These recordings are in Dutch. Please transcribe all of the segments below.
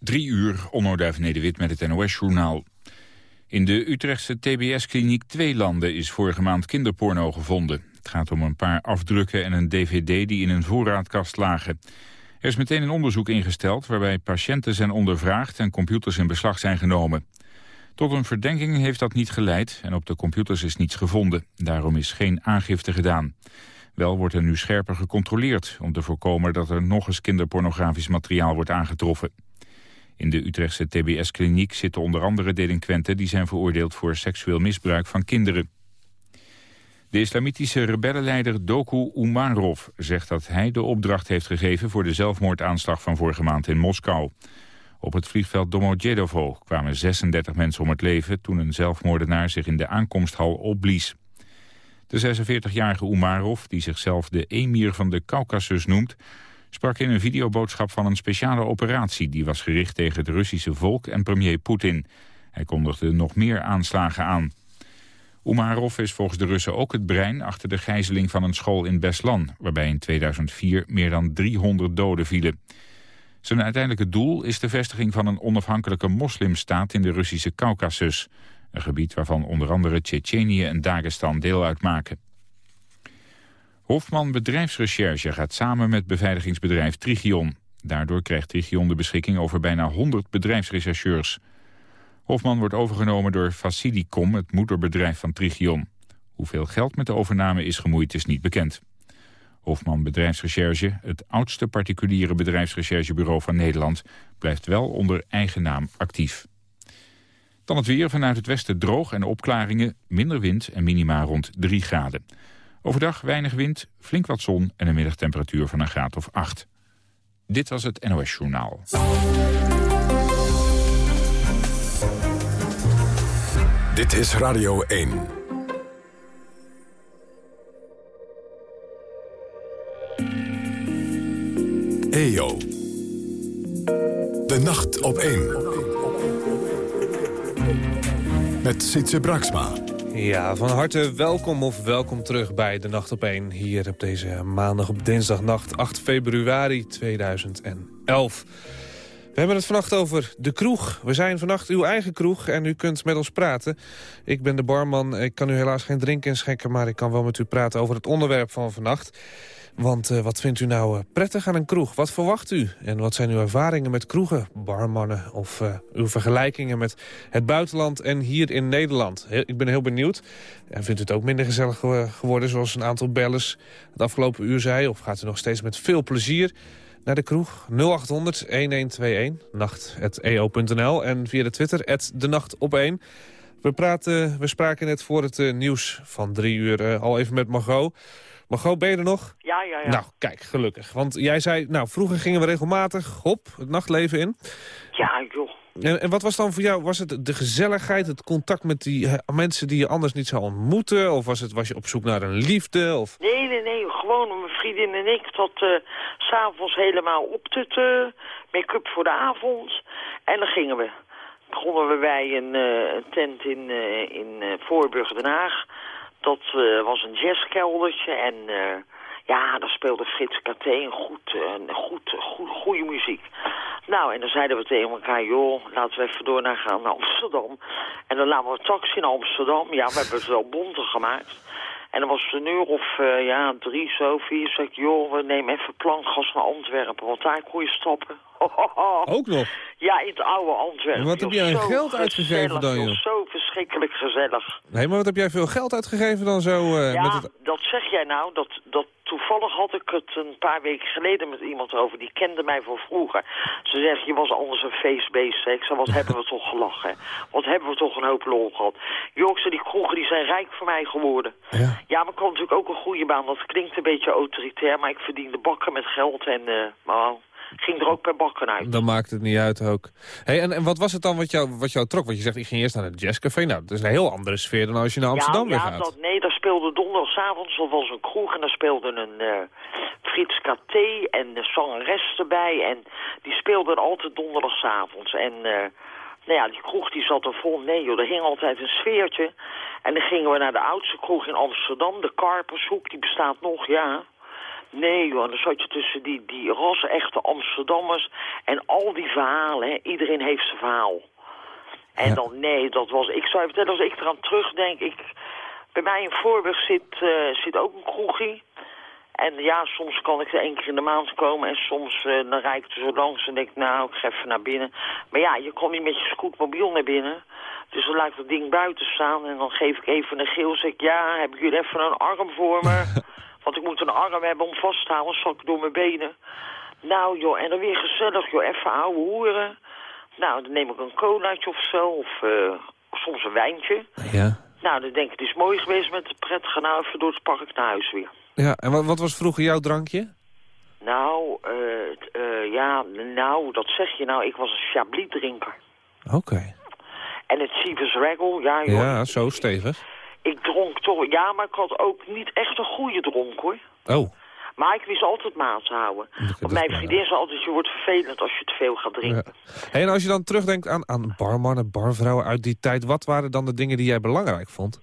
Drie uur, Onno Nederwit met het NOS-journaal. In de Utrechtse TBS-kliniek Tweelanden is vorige maand kinderporno gevonden. Het gaat om een paar afdrukken en een dvd die in een voorraadkast lagen. Er is meteen een onderzoek ingesteld waarbij patiënten zijn ondervraagd en computers in beslag zijn genomen. Tot een verdenking heeft dat niet geleid en op de computers is niets gevonden. Daarom is geen aangifte gedaan. Wel wordt er nu scherper gecontroleerd om te voorkomen dat er nog eens kinderpornografisch materiaal wordt aangetroffen. In de Utrechtse TBS-kliniek zitten onder andere delinquenten die zijn veroordeeld voor seksueel misbruik van kinderen. De islamitische rebellenleider Doku Umarov zegt dat hij de opdracht heeft gegeven voor de zelfmoordaanslag van vorige maand in Moskou. Op het vliegveld Domodedovo kwamen 36 mensen om het leven toen een zelfmoordenaar zich in de aankomsthal opblies. De 46-jarige Umarov, die zichzelf de emir van de Caucasus noemt, sprak in een videoboodschap van een speciale operatie... die was gericht tegen het Russische volk en premier Poetin. Hij kondigde nog meer aanslagen aan. Umarov is volgens de Russen ook het brein achter de gijzeling van een school in Beslan... waarbij in 2004 meer dan 300 doden vielen. Zijn uiteindelijke doel is de vestiging van een onafhankelijke moslimstaat in de Russische Caucasus. Een gebied waarvan onder andere Tsjetsjenië en Dagestan deel uitmaken. Hofman Bedrijfsrecherche gaat samen met beveiligingsbedrijf Trigion. Daardoor krijgt Trigion de beschikking over bijna 100 bedrijfsrechercheurs. Hofman wordt overgenomen door Facilicom, het moederbedrijf van Trigion. Hoeveel geld met de overname is gemoeid is niet bekend. Hofman Bedrijfsrecherche, het oudste particuliere bedrijfsrecherchebureau van Nederland, blijft wel onder eigen naam actief. Dan het weer vanuit het westen droog en opklaringen, minder wind en minima rond 3 graden. Overdag weinig wind, flink wat zon en een middagtemperatuur van een graad of 8. Dit was het NOS Journaal. Dit is Radio 1. EO. De nacht op 1. Met Sietse Braksma. Ja, van harte welkom of welkom terug bij De Nacht op 1. Hier op deze maandag op dinsdagnacht 8 februari 2011. We hebben het vannacht over de kroeg. We zijn vannacht uw eigen kroeg en u kunt met ons praten. Ik ben de barman. Ik kan u helaas geen drinken inschenken... maar ik kan wel met u praten over het onderwerp van vannacht. Want uh, wat vindt u nou uh, prettig aan een kroeg? Wat verwacht u? En wat zijn uw ervaringen met kroegen, barmannen... of uh, uw vergelijkingen met het buitenland en hier in Nederland? Ik ben heel benieuwd. En vindt u het ook minder gezellig geworden... zoals een aantal bellers het afgelopen uur zei? Of gaat u nog steeds met veel plezier naar de kroeg? 0800-1121, nacht.eo.nl en via de Twitter, de nacht op 1... We, praten, we spraken net voor het nieuws van drie uur al even met Margot... Margot, ben je er nog? Ja, ja, ja. Nou, kijk, gelukkig. Want jij zei, nou, vroeger gingen we regelmatig, hop, het nachtleven in. Ja, joh. En, en, wat was dan voor jou, was het de gezelligheid, het contact met die uh, mensen die je anders niet zou ontmoeten? Of was, het, was je op zoek naar een liefde? Of... Nee, nee, nee, gewoon mijn vriendin en ik tot uh, s'avonds helemaal optutten, make-up voor de avond. En dan gingen we. Begonnen we bij een uh, tent in, in Voorburg Den Haag. Dat uh, was een jazzkeldertje en uh, ja, daar speelde Frits KT een goed, een goed, goed, goede muziek. Nou, en dan zeiden we tegen elkaar, joh, laten we even door naar gaan naar Amsterdam. En dan namen we een taxi naar Amsterdam. Ja, we hebben het wel bonter gemaakt. En dan was het een uur of ja, drie, zo, vier. Zeg ik, joh, we nemen even plankgas naar Antwerpen, want daar kon je stappen. Ook nog? Ja, in het oude Antwerpen. wat heb jij aan geld uitgegeven dan, joh? Zo verschrikkelijk gezellig. Nee, maar wat heb jij veel geld uitgegeven dan zo? Uh, ja, met het... dat zeg jij nou. Dat, dat toevallig had ik het een paar weken geleden met iemand over. Die kende mij van vroeger. Ze zegt, je was anders een feest bezig. Ik zei, wat hebben we toch gelachen. Wat hebben we toch een hoop lol gehad. Jokse, die kroegen die zijn rijk voor mij geworden. Ja, ja maar ik had natuurlijk ook een goede baan. Dat klinkt een beetje autoritair, maar ik verdiende bakken met geld. En, uh, maar ging er ook per bakken uit. Dan maakt het niet uit ook. Hey, en, en wat was het dan wat jou, wat jou trok? Want je zegt, ik ging eerst naar het jazzcafé. Nou, dat is een heel andere sfeer dan als je naar Amsterdam ja, weer ja, gaat. Dat, nee, daar speelde donderdagavond, dat was een kroeg. En daar speelde een uh, Frits KT en de zangeres erbij. En die speelden altijd donderdagavond. En uh, nou ja, die kroeg die zat er vol. Nee joh, er hing altijd een sfeertje. En dan gingen we naar de oudste kroeg in Amsterdam, de Karpershoek. Die bestaat nog, ja. Nee joh, dan zat je tussen die, die ras-echte Amsterdammers en al die verhalen. Hè. Iedereen heeft zijn verhaal. En Ja. dan, nee, dat was... Ik zou je vertellen, als ik eraan terugdenk... Ik, bij mij in Voorburg zit, eh, zit ook een kroegie. En ja, soms kan ik er één keer in de maand komen. En soms eh, dan rijd ik er zo langs en denk ik, nou, ik ga even naar binnen. Maar ja, je komt niet met je scootmobiel naar binnen. Dus dan laat ik dat ding buiten staan. En dan geef ik even een geel. Zeg ik, ja, hebben jullie even een arm voor me? Want ik moet een arm hebben om vast te houden, zak ik door mijn benen. Nou joh, en dan weer gezellig joh, even ouwe hoeren. Nou, dan neem ik een colaatje of zo, of eh, soms een wijntje. Ja. Nou, dan denk ik, het is mooi geweest met de pret. Ga nou even door het park naar huis weer. Ja, en wat, wat was vroeger jouw drankje? Nou, eh, eh, ja, nou, dat zeg je nou. Ik was een Chablis drinker. Oké. En het Sivers Regal, ja joh. Ja, zo stevig. Ik dronk toch, ja, maar ik had ook niet echt een goede dronk hoor. Oh, Maar ik wist altijd maat te houden. Want mijn vriendin zei altijd, je wordt vervelend als je te veel gaat drinken. Ja. Hey, en als je dan terugdenkt aan, aan barmannen, barvrouwen uit die tijd... wat waren dan de dingen die jij belangrijk vond?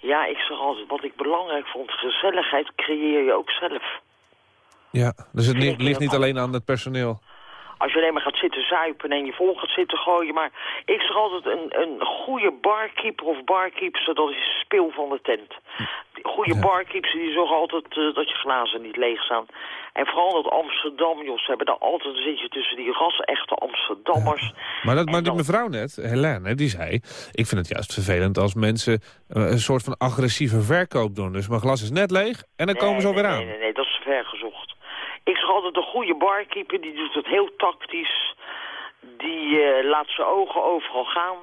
Ja, ik zeg altijd, wat ik belangrijk vond, gezelligheid creëer je ook zelf. Ja, dus het ligt, niet alleen aan het personeel. Als je alleen maar gaat zitten zuipen en je vol gaat zitten gooien. Maar ik zeg altijd, een, een goede barkeeper of barkeeper, dat is speel van de tent. Goede Ja. die zorgen altijd eh, dat je glazen niet leeg staan. En vooral dat Amsterdam, joh, ze hebben daar altijd, dan zit je tussen die ras-echte Amsterdammers. Maar, dat, maar die dan- mevrouw net, Helene, die zei... ik vind het juist vervelend als mensen eh, een soort van agressieve verkoop doen. Dus mijn glas is net leeg en dan komen ze nee, alweer nee, aan. Nee, nee, nee, dat is ver gezocht. Ik zeg altijd, een goede barkeeper, die doet het heel tactisch. Die eh, laat zijn ogen overal gaan.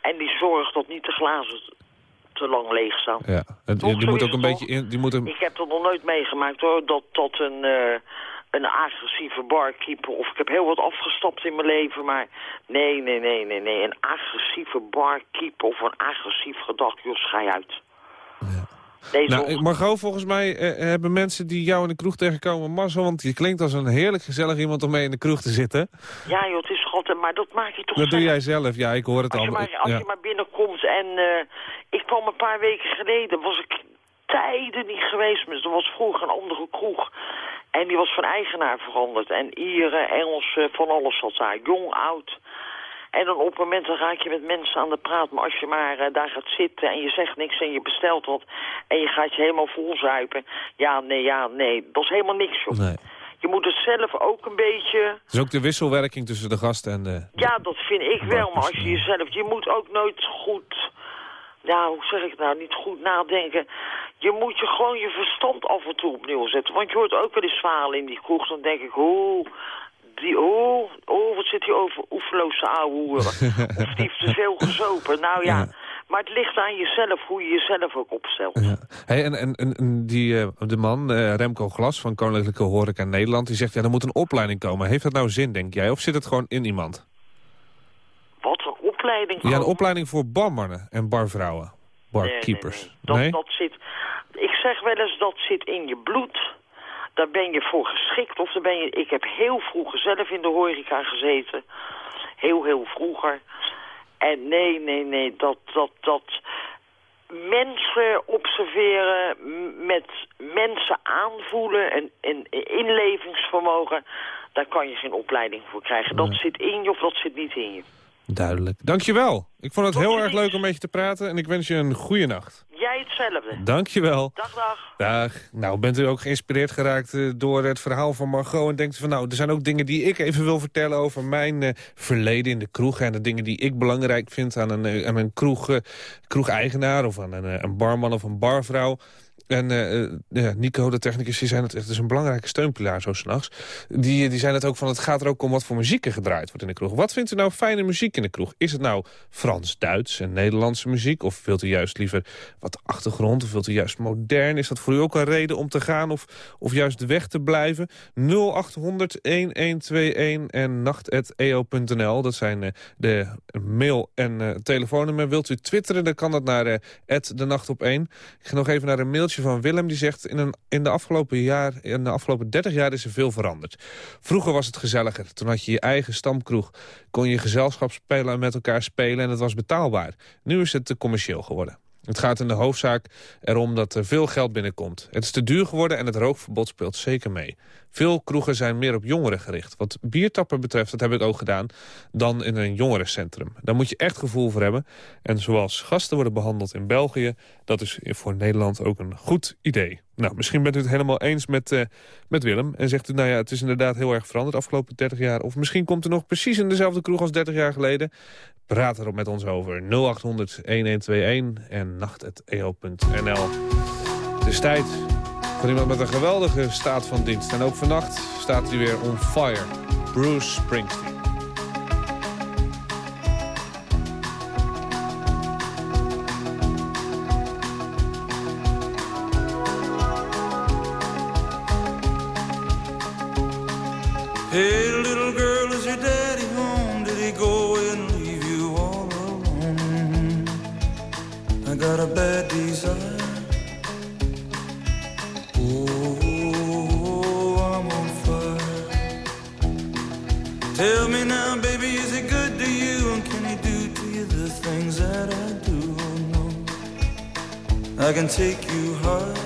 En die zorgt dat niet de glazen te lang leeg staan. Ja, en Toch, die moet ook een beetje in... Die moet een, Ik heb dat nog nooit meegemaakt hoor, dat, dat een, eh, een agressieve barkeeper... of ik heb heel wat afgestapt in mijn leven, maar nee, nee, nee, nee, nee. Een agressieve barkeeper of een agressief gedacht, joh, schij uit. Nee, nou, Margot, volgens mij eh, hebben mensen die jou in de kroeg tegenkomen mazzel... want je klinkt als een heerlijk gezellig iemand om mee in de kroeg te zitten. ja joh, het is altijd, maar dat maak je toch Dat doe zelf. jij zelf, ja, ik hoor het Als al. je maar, als ja. je maar binnenkomt en eh, ik kwam een paar weken geleden, was ik tijden niet geweest. Maar er was vroeger een andere kroeg. En die was van eigenaar veranderd. En Ieren, Engels, eh, van alles zat daar. Jong, oud. En dan op het moment dan raak je met mensen aan de praat. Maar als je maar eh, daar gaat zitten en je zegt niks en je bestelt wat... en je gaat je helemaal vol zuipen. Ja, nee, ja, nee. Dat is helemaal niks, joh. Nee. Je moet het zelf ook een beetje... Is ook de wisselwerking tussen de gast en de... Ja, dat vind ik wel. Maar als je jezelf... Je moet ook nooit goed... Nou, hoe zeg ik het nou? Niet goed nadenken. Je moet je gewoon je verstand af en toe opnieuw zetten. Want je hoort ook wel eens verhalen in die kroeg. Dan denk ik, oh... Die, oh, oh, wat zit hier over oefeloze ouwe hoeren. of die heeft te veel gezopen. Nou ja, Ja. maar het ligt aan jezelf, hoe je jezelf ook opstelt. Ja. Hey, en, en, en- die, eh, de man, eh, Remco Glas van Koninklijke Horeca Nederland... die zegt, ja, er moet een opleiding komen. Heeft dat nou zin, denk jij? Of zit het gewoon in iemand? Wat een opleiding. Ja, een opleiding voor barmannen en barvrouwen. Barkeepers. Nee, nee, nee. Dat, dat zit, ik zeg wel eens, dat zit in je bloed. Daar ben je voor geschikt. Of daar ben je, ik heb heel vroeger zelf in de horeca gezeten. Heel, heel vroeger. En nee, nee, nee, dat, dat, dat mensen observeren, met mensen aanvoelen en, en inlevingsvermogen, daar kan je geen opleiding voor krijgen. Dat zit in je of dat zit niet in je. Duidelijk. Dankjewel. Ik vond het Tot heel erg leuk om met je te praten... en ik wens je een goede nacht. Jij hetzelfde. Dankjewel. Dag, dag. Dag. Nou, bent u ook geïnspireerd geraakt eh, door het verhaal van Margot... en denkt u van, nou, er zijn ook dingen die ik even wil vertellen... over mijn eh, verleden in de kroeg... en de dingen die ik belangrijk vind aan een, eh, aan een kroeg, eh, kroegeigenaar... of aan een, een barman of een barvrouw... En eh, eh, ja, Nico, de technicus, die zijn het, het is een belangrijke steunpilaar zo s'nachts. Die, die zijn het ook van, het gaat er ook om wat voor muziek er gedraaid wordt in de kroeg. Wat vindt u nou fijne muziek in de kroeg? Is het nou Frans-Duits en Nederlandse muziek? Of wilt u juist liever wat achtergrond? Of wilt u juist modern? Is dat voor u ook een reden om te gaan of, of juist weg te blijven? 0800-1121 en nacht.eo.nl. Dat zijn eh, de mail- en eh, telefoonnummer. Wilt u twitteren, dan kan dat naar eh de nacht op 1. Ik ga nog even naar een mailtje van Willem. Die zegt, in, een, in, de afgelopen jaar, in de afgelopen 30 jaar is er veel veranderd. Vroeger was het gezelliger. Toen had je je eigen stamkroeg. Kon je gezelschapsspelen met elkaar spelen en het was betaalbaar. Nu is het te commercieel geworden. Het gaat in de hoofdzaak erom dat er veel geld binnenkomt. Het is te duur geworden en het rookverbod speelt zeker mee. Veel kroegen zijn meer op jongeren gericht. Wat biertappen betreft, dat heb ik ook gedaan, dan in een jongerencentrum. Daar moet je echt gevoel voor hebben. En zoals gasten worden behandeld in België, dat is voor Nederland ook een goed idee. Nou, misschien bent u het helemaal eens met, uh, met Willem. En zegt u, nou ja, het is inderdaad heel erg veranderd de afgelopen 30 jaar. Of misschien komt u nog precies in dezelfde kroeg als 30 jaar geleden. Praat erop met ons over 0800 1121 en nacht.eo.nl. Het is tijd voor iemand met een geweldige staat van dienst. En ook vannacht staat hij weer on fire. Bruce Springsteen. Hey little girl, is your daddy home? Did he go and leave you all alone? I got a bad desire. I can take you high.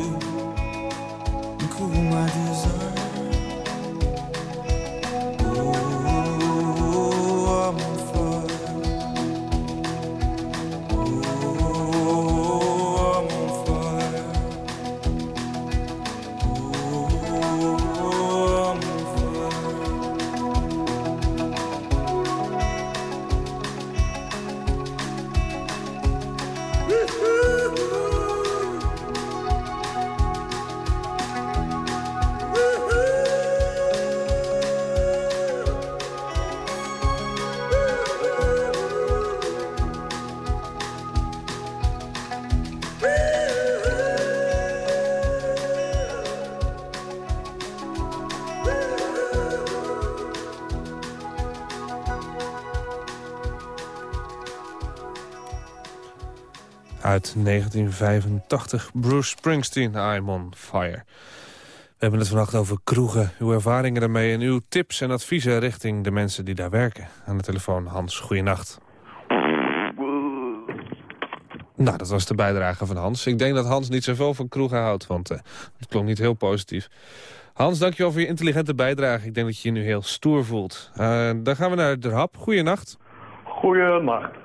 1985, Bruce Springsteen, I'm on fire. We hebben het vannacht over kroegen, uw ervaringen daarmee... en uw tips en adviezen richting de mensen die daar werken. Aan de telefoon Hans, goeienacht. Nou, dat was de bijdrage van Hans. Ik denk dat Hans niet zoveel van kroegen houdt, want uh, het klonk niet heel positief. Hans, dankjewel voor je intelligente bijdrage. Ik denk dat je je nu heel stoer voelt. Uh, dan gaan we naar de hap. Goeienacht. Goeienacht.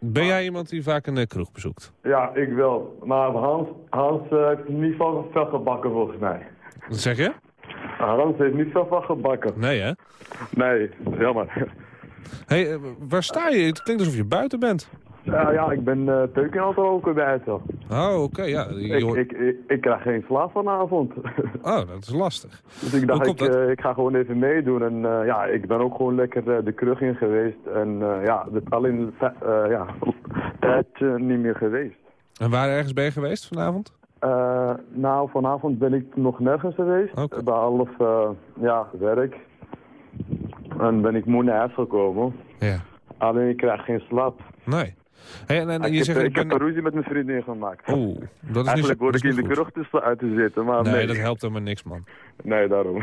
Ben jij iemand die vaak een uh, kroeg bezoekt? Ja, ik wel. Maar Hans, Hans uh, heeft niet veel, veel gebakken volgens mij. Wat zeg je? Hans heeft niet veel van gebakken. Nee, hè? Nee, jammer. hey, waar sta je? Het klinkt alsof je buiten bent. Ja, ja ik ben uh, teuken aan het roken buiten. Oh, oké, okay, ja. Ik, hoort... ik, ik, ik, krijg geen slaap vanavond. Oh, dat is lastig. Dus ik dacht, ik, uh, ik ga gewoon even meedoen. En uh, ja, ik ben ook gewoon lekker de krug in geweest. En ja, het alleen ja, tijd niet meer geweest. En waar ergens ben je geweest vanavond? nou, vanavond ben ik nog nergens geweest. Okay. Behalve, ja, werk. En ben ik moe naar huis gekomen. Ja. Alleen ik krijg geen slaap. Nee. Hey, en, en, ik je heb, zegt, ik heb een ruzie met mijn vriendin gemaakt. Oeh, dat is Eigenlijk niet, word ik in de kroeg tussen uit te zitten, maar nee, nee. dat helpt helemaal niks, man. Nee, daarom.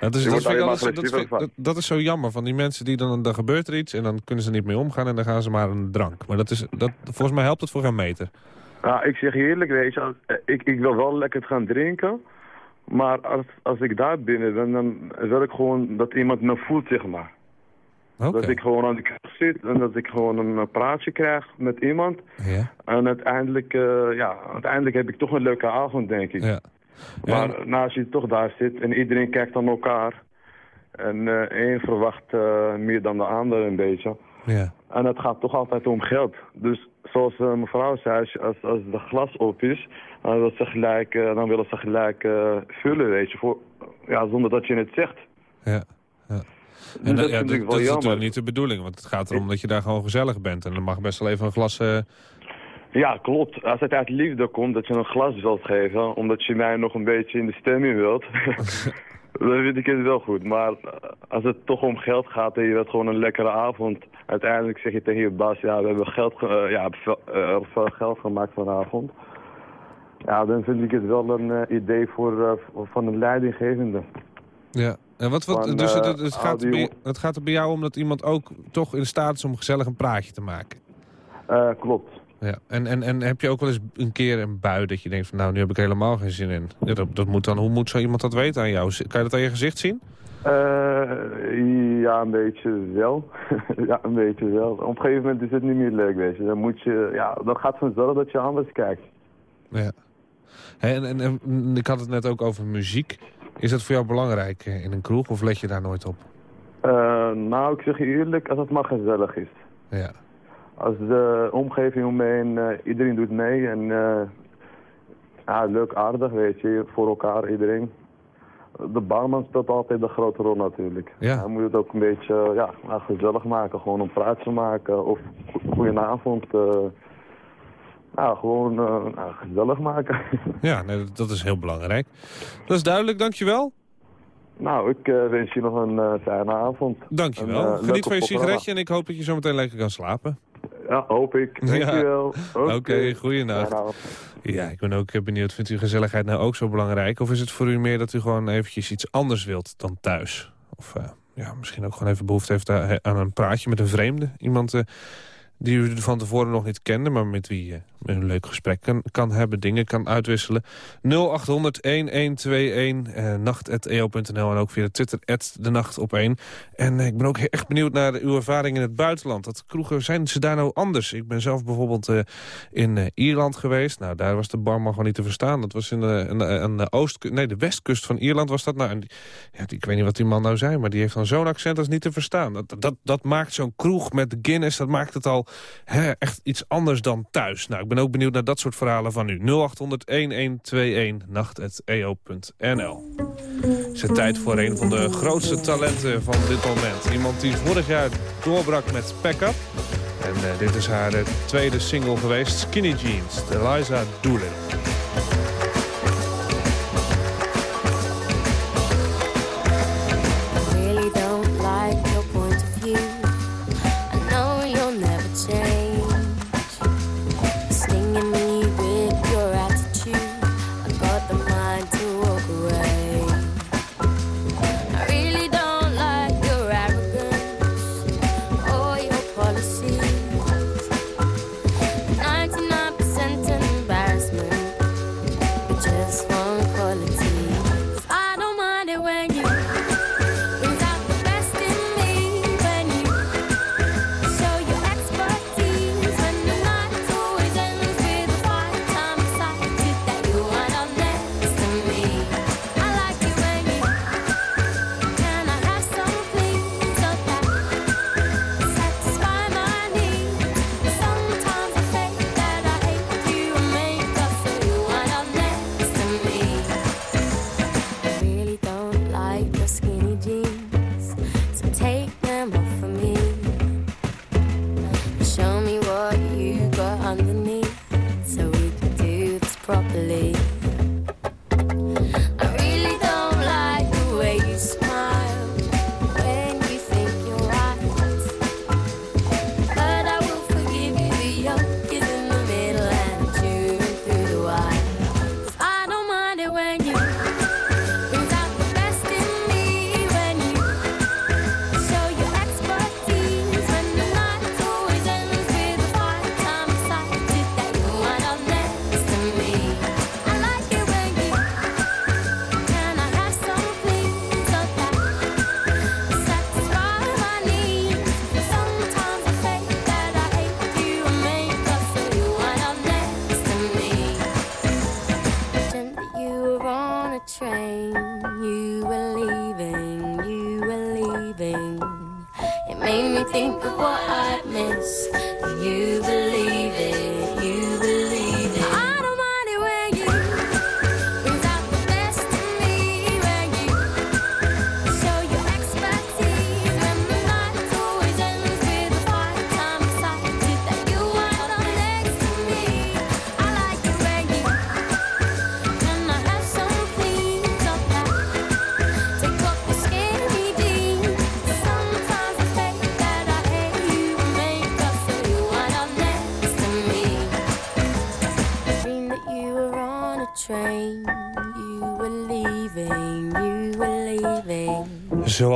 Dat is, dat, alles, dat, vind, dat, dat, is zo jammer van die mensen die dan, dan gebeurt er iets en dan kunnen ze niet mee omgaan en dan gaan ze maar een drank. Maar dat is, dat, volgens mij helpt het voor geen meter. Ja, ik zeg je eerlijk, weet je, ik, ik wil wel lekker gaan drinken, maar als, als ik daar binnen ben, dan wil ik gewoon dat iemand me voelt, zeg maar. Okay. Dat ik gewoon aan de kant zit en dat ik gewoon een praatje krijg met iemand. Ja. En uiteindelijk, uh, ja, uiteindelijk heb ik toch een leuke avond, denk ik. Ja. Maar ja. nou, als je toch daar zit en iedereen kijkt aan elkaar... En eh één verwacht eh, meer dan de ander een beetje. Ja. En het gaat toch altijd om geld. Dus zoals eh, mevrouw zei, als, als, de glas op is, dan willen ze gelijk, eh, dan willen ze gelijk eh, vullen, weet je. Voor, ja, zonder dat je het zegt. Ja. En dat ja, is jammer. natuurlijk niet de bedoeling, want het gaat erom dat je daar gewoon gezellig bent. En dan mag best wel even een glas... eh, Ja, klopt. Als het uit liefde komt dat je een glas wilt geven, omdat je mij nog een beetje in de stemming wilt, dan vind ik het wel goed. Maar eh, als het toch om geld gaat en je wilt gewoon een lekkere avond, uiteindelijk zeg je tegen je baas, ja, we hebben geld, ge- eh, ja, veel, veel geld gemaakt vanavond. Ja, dan vind ik het wel een idee voor, voor- van een leidinggevende. ja. En wat, wat, Van, dus het, eh, het, het al gaat die het gaat er bij jou om dat iemand ook toch in staat is om gezellig een praatje te maken. Eh, klopt. Ja. En, en, en heb je ook wel eens een keer een bui dat je denkt van nou, nu heb ik helemaal geen zin in. Ja, dat, dat moet dan, hoe moet zo iemand dat weten aan jou? Kan je dat aan je gezicht zien? Eh, ja, een beetje wel. ja, een beetje wel. Op een gegeven moment is het niet meer leuk, weet je. Dan moet je, ja, dat gaat vanzelf dat je anders kijkt. Ja. En, en ik had het net ook over muziek. Is dat voor jou belangrijk eh, in een kroeg of let je daar nooit op? Eh, nou, ik zeg je eerlijk, als het maar gezellig is. Ja. Als de omgeving om me heen, eh, iedereen doet mee en ja, leuk, aardig, weet je, voor elkaar, iedereen. De barman speelt altijd de grote rol natuurlijk. Ja. Hij moet het ook een beetje ja, gezellig maken, gewoon een praatje maken of go- goedenavond. Nou, gewoon eh, nou, gezellig maken. Ja, nee, dat, is heel belangrijk. Dat is duidelijk, dankjewel. nou, ik eh, wens je nog een eh, fijne avond. Dankjewel. Eh, Geniet van je sigaretje en ik hoop dat je zo meteen lekker kan slapen. Ja, hoop ik. Ja. Dankjewel. Oké, goeienacht. Fijne avond. Ja, ik ben ook benieuwd. Vindt u gezelligheid nou ook zo belangrijk? Of is het voor u meer dat u gewoon eventjes iets anders wilt dan thuis? Of ja, misschien ook gewoon even behoefte heeft aan een praatje met een vreemde. Iemand die u van tevoren nog niet kende, maar met wie je een leuk gesprek kan, kan hebben, dingen kan uitwisselen. 0800-1121, eh, nacht.eo.nl en ook via Twitter, de nacht op 1. En eh, ik ben ook echt benieuwd naar uw ervaring in het buitenland. Dat kroegen, zijn ze daar nou anders? Ik ben zelf bijvoorbeeld eh, in eh, Ierland geweest. Nou, daar was de barman gewoon niet te verstaan. Dat was in de, in de, oostkust, nee, de westkust van Ierland was dat. Nou, en ja, die- ik weet niet wat die man nou zei, maar die heeft dan zo'n accent als niet te verstaan. Dat, dat, dat maakt zo'n kroeg met Guinness, dat maakt het al hè, echt iets anders dan thuis. Nou, ik ben ook benieuwd naar dat soort verhalen van u. 0800-1121, nacht.eo.nl. Het is tijd voor een van de grootste talenten van dit moment. Iemand die vorig jaar doorbrak met Pack Up. En eh, dit is haar eh, tweede single geweest, Skinny Jeans, Eliza Doolin.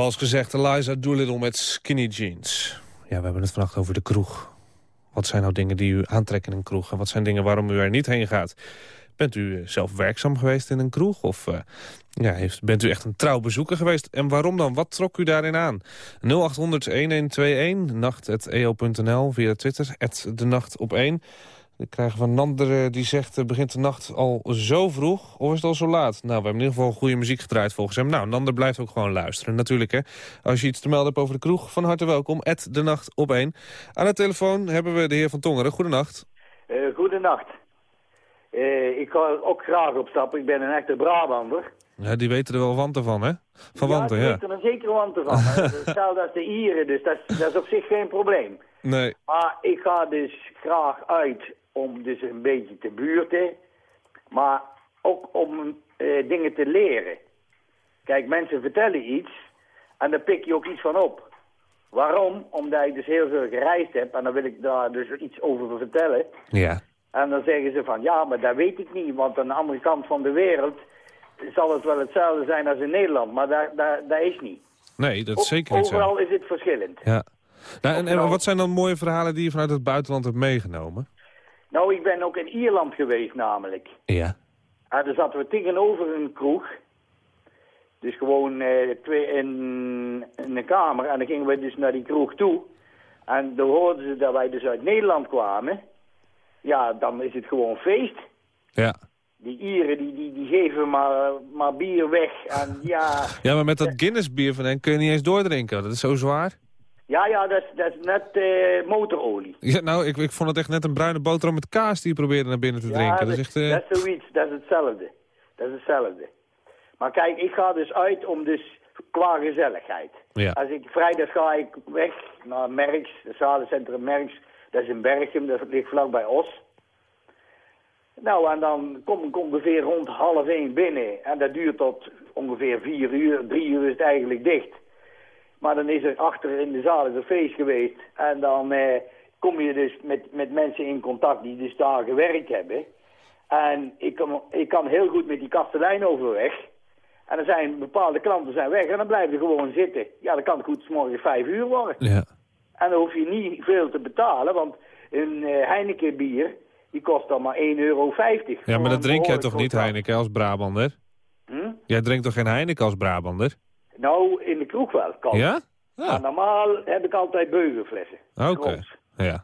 Zoals gezegd, Eliza Doolittle met skinny jeans. Ja, we hebben het vannacht over de kroeg. Wat zijn nou dingen die u aantrekken in een kroeg? En wat zijn dingen waarom u er niet heen gaat? Bent u eh, zelf werkzaam geweest in een kroeg? Of eh, ja, heeft, bent u echt een trouw bezoeker geweest? En waarom dan? Wat trok u daarin aan? 0800-1121, nacht.eo.nl via Twitter, de nacht op 1. We krijgen van Nander eh, die zegt, eh, begint de nacht al zo vroeg of is het al zo laat? Nou, we hebben in ieder geval goede muziek gedraaid volgens hem. Nou, Nander blijft ook gewoon luisteren. Natuurlijk, hè. Als je iets te melden hebt over de kroeg, van harte welkom. Ed de nacht op 1. Aan de telefoon hebben we de heer Van Tongeren. Goedenacht. Eh goedenacht. Ik ga ook graag opstappen. Ik ben een echte Brabander. Ja, die weten er wel wanten van, hè? Van wanten, ik ja. weet er een zeker wanten van. Hetzelfde als de Ieren, dus dat, is- dat is op zich geen probleem. Nee. Maar ik ga dus graag uit om dus een beetje te buurten. Maar ook om eh, dingen te leren. Kijk, mensen vertellen iets en daar pik je ook iets van op. Waarom? Omdat ik dus heel veel gereisd heb en dan wil ik daar dus iets over vertellen. Ja. En dan zeggen ze van, ja, maar dat weet ik niet, want aan de andere kant van de wereld zal het wel hetzelfde zijn als in Nederland, maar dat is niet. Nee, dat is zeker niet zo. Overal is het verschillend. Ja. Nou, en, en wat zijn dan mooie verhalen die je vanuit het buitenland hebt meegenomen? Nou, ik ben ook in Ierland geweest namelijk. Ja. En daar zaten we tegenover een kroeg. Dus gewoon eh, twee in, in een kamer. En dan gingen we dus naar die kroeg toe. En dan hoorden ze dat wij dus uit Nederland kwamen. Ja, dan is het gewoon feest. Ja. Die Ieren, die, die, die geven maar, maar bier weg. En ja, Ja, maar met dat Guinness bier van hen kun je niet eens doordrinken. Dat is zo zwaar. Ja, ja dat, is, dat is net eh, motorolie. Ja, nou, ik, ik vond het echt net een bruine boterham met kaas die je probeerde naar binnen te drinken. Ja, dat is echt... eh, dat is zoiets, dat is hetzelfde. Dat is hetzelfde. Maar kijk, ik ga dus uit om dus qua gezelligheid. Ja. Als ik vrijdag ga ik weg naar Merks, het zadencentrum Merks. Dat is in Berchem, dat ligt vlakbij Os. Nou, en dan kom ik ongeveer rond half één binnen. En dat duurt tot ongeveer vier uur. Drie uur is het eigenlijk dicht. Maar dan is er achter in de zaal is een feest geweest. En dan eh, kom je dus met, met mensen in contact die dus daar gewerkt hebben. En ik kan, ik kan heel goed met die kastelein overweg. En er zijn bepaalde klanten zijn weg en dan blijven ze gewoon zitten. Ja, dan kan het goed 's morgens vijf uur worden. Ja. En dan hoef je niet veel te betalen, want een eh, Heineken bier, die kost dan maar 1,50 euro. ja, maar dat drink jij toch niet, Heineken? Heineken, als Brabander? Hm? Jij drinkt toch geen Heineken als Brabander? Nou, in de kroeg wel. Kan. Ja? Maar Ja. normaal heb ik altijd beugelflessen. Oké. Ja.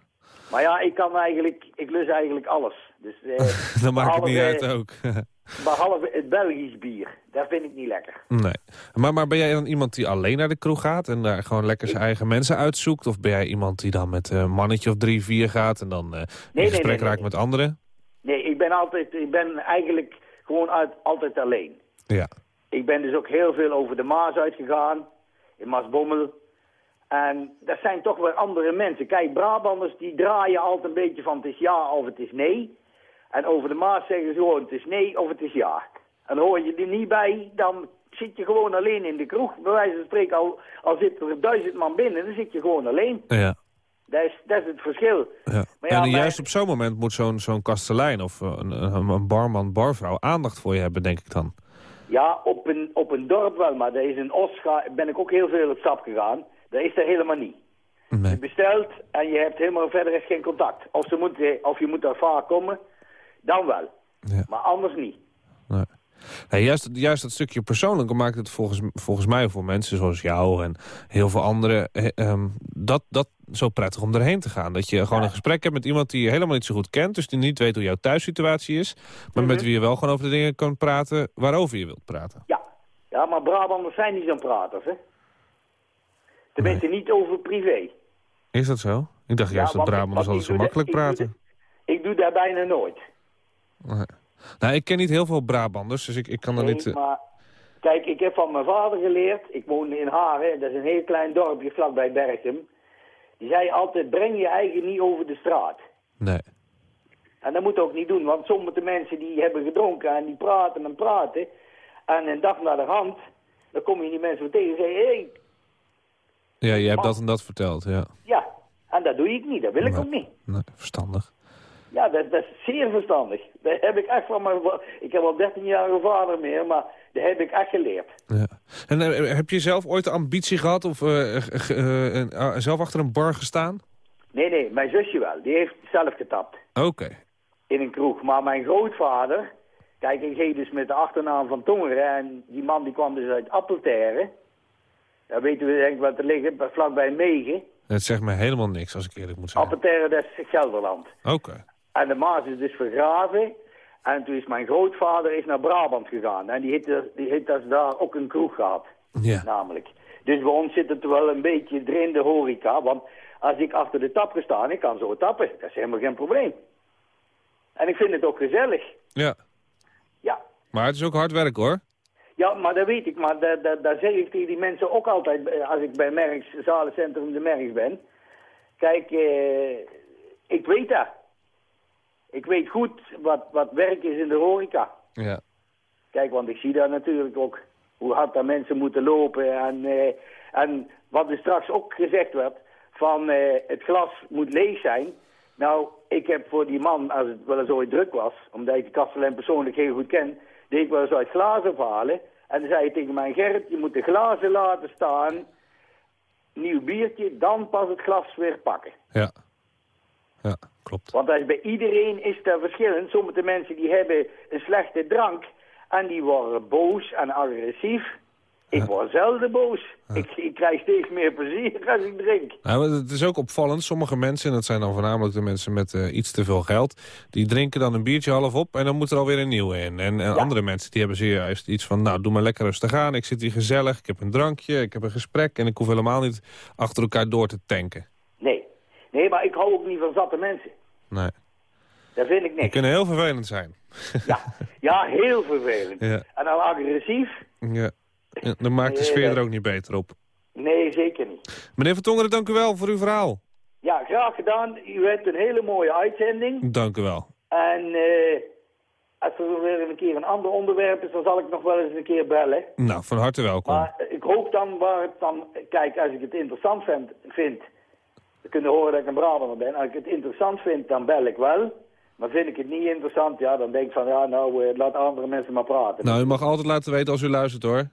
Maar ja, ik kan eigenlijk, ik lus eigenlijk alles. Dus, eh, Dan maakt het niet uit ook. Behalve het Belgisch bier. Dat vind ik niet lekker. nee. Maar, maar ben jij dan iemand die alleen naar de kroeg gaat en daar gewoon lekker zijn eigen mensen uitzoekt? Of ben jij iemand die dan met een mannetje of drie, vier gaat en dan eh, in nee, gesprek nee, nee. raakt met anderen? Nee, ik ben altijd, ik ben eigenlijk gewoon uit, altijd alleen. Ja. Ik ben dus ook heel veel over de Maas uitgegaan, in Maasbommel. En dat zijn toch weer andere mensen. Kijk, Brabanders die draaien altijd een beetje van het is ja of het is nee. En over de Maas zeggen ze gewoon het is nee of het is ja. En hoor je er niet bij, dan zit je gewoon alleen in de kroeg. Bij wijze van spreken, al, al zit er duizend man binnen, dan zit je gewoon alleen. Ja. Dat is, dat is het verschil. ja. Maar ja, en maar- juist op zo'n moment moet zo'n zo'n kastelein of eh, een, een barman, barvrouw aandacht voor je hebben, denk ik dan. Ja, op een, op een dorp wel, maar daar is in Os ga- ben ik ook heel veel op stap gegaan. Dat is er helemaal niet. Nee. Je bestelt en je hebt helemaal verder echt geen contact. Of, ze moeten, of je moet daar vaak komen, dan wel. Ja. Maar anders niet. Nee. Nee, juist, juist dat stukje persoonlijke maakt het volgens, volgens mij voor mensen zoals jou en heel veel anderen... eh, ehm, dat, dat zo prettig om erheen te gaan. Dat je gewoon een gesprek hebt met iemand die je helemaal niet zo goed kent... dus die niet weet hoe jouw thuissituatie is... maar met wie je wel gewoon over de dingen kan praten waarover je wilt praten. Ja, ja maar Brabanders zijn niet zo'n praters, hè. Tenminste, niet over privé. Is dat zo? Ik dacht Ja, juist dat Brabanders altijd zo makkelijk dat- ik doe praten. Ik doe dat bijna nooit. Nee. Nou, ik ken niet heel veel Brabanders, dus ik, ik kan er Nee, niet... eh, maar kijk, ik heb van mijn vader geleerd. Ik woonde in Haren, dat is een heel klein dorpje vlakbij Berchem. Die zei altijd, breng je eigen niet over de straat. Nee. En dat moet ook niet doen, want sommige mensen die hebben gedronken en die praten en praten. En een dag naar de hand, dan kom je die mensen tegen en zeg je, hé, Ja, je hebt dat en dat verteld, ja. ja. En dat doe ik niet, dat wil ik ook niet. Nee, verstandig. Ja, dat, dat is zeer verstandig. Dat heb ik echt van mijn... Ik heb al 13 jaar een vader meer, maar dat heb ik echt geleerd. Ja. En eh, heb je zelf ooit de ambitie gehad of eh, eh, zelf achter een bar gestaan? Nee, nee, mijn zusje wel. Die heeft zelf getapt. Oké. in een kroeg. Maar mijn grootvader, kijk, ik ging dus met de achternaam van Tongeren en die man die kwam dus uit Appelterre. Daar weten we denk ik wat er liggen, vlakbij Megen. Het zegt me helemaal niks, als ik eerlijk moet zijn. Appelterre, dat is Gelderland. Oké. En de Maas is dus vergraven. En toen is mijn grootvader is naar Brabant gegaan. En die heeft, dus- die heeft dus daar ook een kroeg gehad, Ja. namelijk. Dus bij ons zit het wel een beetje erin, de horeca. Want als ik achter de tap ga staan, ik kan zo tappen. Dat is helemaal geen probleem. En ik vind het ook gezellig. ja. Ja, Maar het is ook hard werk, hoor. Ja, maar dat weet ik. Maar dat, dat, dat zeg ik tegen die mensen ook altijd eh, als ik bij Merks, Zalencentrum de Merks ben. Kijk, eh, ik weet dat. Ik weet goed wat, wat werk is in de horeca. Ja. Kijk, want ik zie daar natuurlijk ook hoe hard daar mensen moeten lopen. En, eh, en wat er straks ook gezegd werd, van eh, het glas moet leeg zijn. Nou, ik heb voor die man, als het wel eens ooit druk was, omdat ik de kastelein persoonlijk heel goed ken, deed ik wel eens uit glazen verhalen. En dan zei hij tegen mij, Gerrit, je moet de glazen laten staan, nieuw biertje, dan pas het glas weer pakken. Ja. Ja, klopt. Want als bij iedereen is dat verschillend. Sommige mensen die hebben een slechte drank en die worden boos en agressief. Ik word zelden boos. Ik, ik krijg steeds meer plezier als ik drink. Nou, het is ook opvallend. Sommige mensen, en dat zijn dan voornamelijk de mensen met eh, iets te veel geld... die drinken dan een biertje half op en dan moet er alweer een nieuwe in. En, en andere mensen die hebben zojuist iets van... nou, doe maar lekker rustig aan, ik zit hier gezellig, ik heb een drankje... ik heb een gesprek en ik hoef helemaal niet achter elkaar door te tanken. Nee. Nee, maar ik hou ook niet van zatte mensen. Nee. Dat vind ik Die niks. kunnen heel vervelend zijn. Ja, ja heel vervelend. Ja. En dan agressief? Ja. Ja, dan maakt de sfeer er ook niet beter op. Nee, zeker niet. Meneer Van Tongeren, dank u wel voor uw verhaal. Ja, graag gedaan. U hebt een hele mooie uitzending. Dank u wel. En eh, als er weer een keer een ander onderwerp is, dan zal ik nog wel eens een keer bellen. Nou, van harte welkom. Maar ik hoop dan waar het dan... Kijk, als ik het interessant vind, vind we kunnen horen dat ik een Brabander ben. Als ik het interessant vind, dan bel ik wel. Maar vind ik het niet interessant, ja, dan denk ik van... Ja, nou, eh, laat andere mensen maar praten. Nou, u mag altijd laten weten als u luistert, hoor.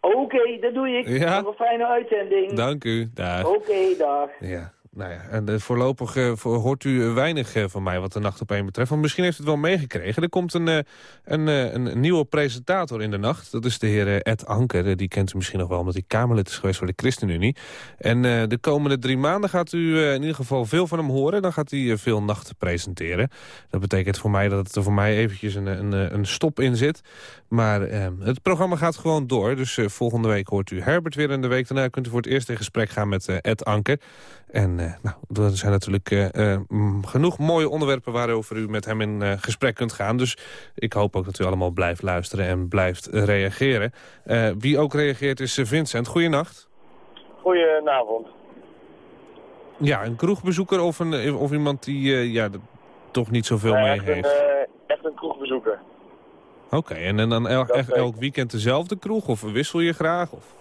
Oké, dat doe ik. Ja? Een fijne uitzending. Dank u. Dag. Oké, dag. Ja, nou ja, en eh, voorlopig eh, hoort u weinig eh, van mij wat de Nacht op één betreft. Want misschien heeft u het wel meegekregen. Er komt een, een, een nieuwe presentator in de nacht. Dat is de heer Ed Anker. Die kent u misschien nog wel omdat hij Kamerlid is geweest voor de ChristenUnie. En de komende drie maanden gaat u in ieder geval veel van hem horen. Dan gaat hij veel nachten presenteren. Dat betekent voor mij dat er voor mij eventjes een, een, een stop in zit. Maar eh, het programma gaat gewoon door. Dus eh, volgende week hoort u Herbert weer. En de week daarna kunt u voor het eerst in gesprek gaan met eh, Ed Anker. En eh, nou, er zijn natuurlijk eh, eh, mm, genoeg mooie onderwerpen waarover u met hem in gesprek kunt gaan. Dus ik hoop ook dat u allemaal blijft luisteren en blijft reageren. Wie ook reageert is Vincent. Goeienacht. Goedenavond. Ja, een kroegbezoeker of, een, of iemand die ja, er toch niet zoveel Nee, mee echt, een, heeft. eh, echt een kroegbezoeker. Oké, en, en dan el- echt elk weekend dezelfde kroeg? Of wissel je graag? Of?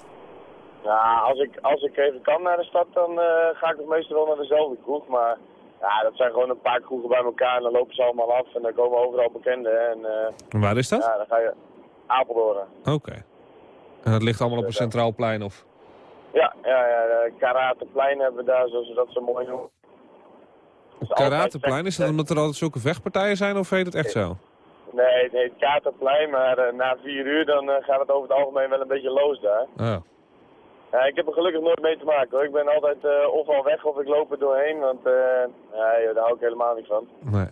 Ja, als ik, als ik even kan naar de stad, dan eh, ga ik nog meestal wel naar dezelfde kroeg. Maar ja, dat zijn gewoon een paar kroegen bij elkaar en dan lopen ze allemaal af en dan komen overal bekenden. En eh, En waar is dat? ja, dan ga je Apeldoorn. Oké. En dat ligt allemaal op een centraal plein? Of? Ja, ja, ja, Karateplein hebben we daar, zoals ze dat zo mooi noemen. Op Karateplein? Is dat omdat er altijd zulke vechtpartijen zijn of heet het echt zo? Nee, het heet Katerplein, maar eh, na vier uur dan eh, gaat het over het algemeen wel een beetje los daar. Oh. Ja, ik heb er gelukkig nooit mee te maken hoor. Ik ben altijd eh, of al weg of ik loop er doorheen, want daar hou ik helemaal niet van. Nee.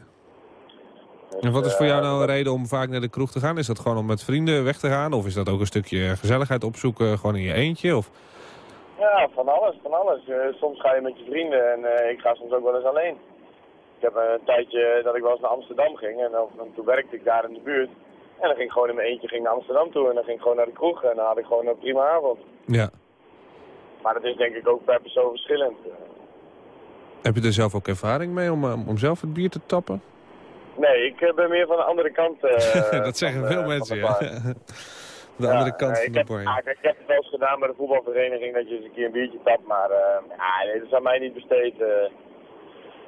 Dus, En wat is voor jou nou een reden om vaak naar de kroeg te gaan? Is dat gewoon om met vrienden weg te gaan? Of is dat ook een stukje gezelligheid opzoeken, gewoon in je eentje? Of... Ja, van alles, van alles. Soms ga je met je vrienden en ik ga soms ook wel eens alleen. Ik heb een tijdje dat ik wel eens naar Amsterdam ging en dan, toen werkte ik daar in de buurt. En dan ging ik gewoon in mijn eentje ging naar Amsterdam toe en dan ging ik gewoon naar de kroeg en dan had ik gewoon een prima avond. Ja. Maar dat is denk ik ook per persoon verschillend. Heb je er zelf ook ervaring mee om, eh, om zelf het bier te tappen? Nee, ik eh, ben meer van de andere kant. eh, dat zeggen van, veel eh, mensen, de ja. de Ja, andere kant eh, van de bar. ja, ik heb het wel eens gedaan bij de voetbalvereniging dat je eens een keer een biertje tapt, maar eh, ja, nee, dat is aan mij niet besteed.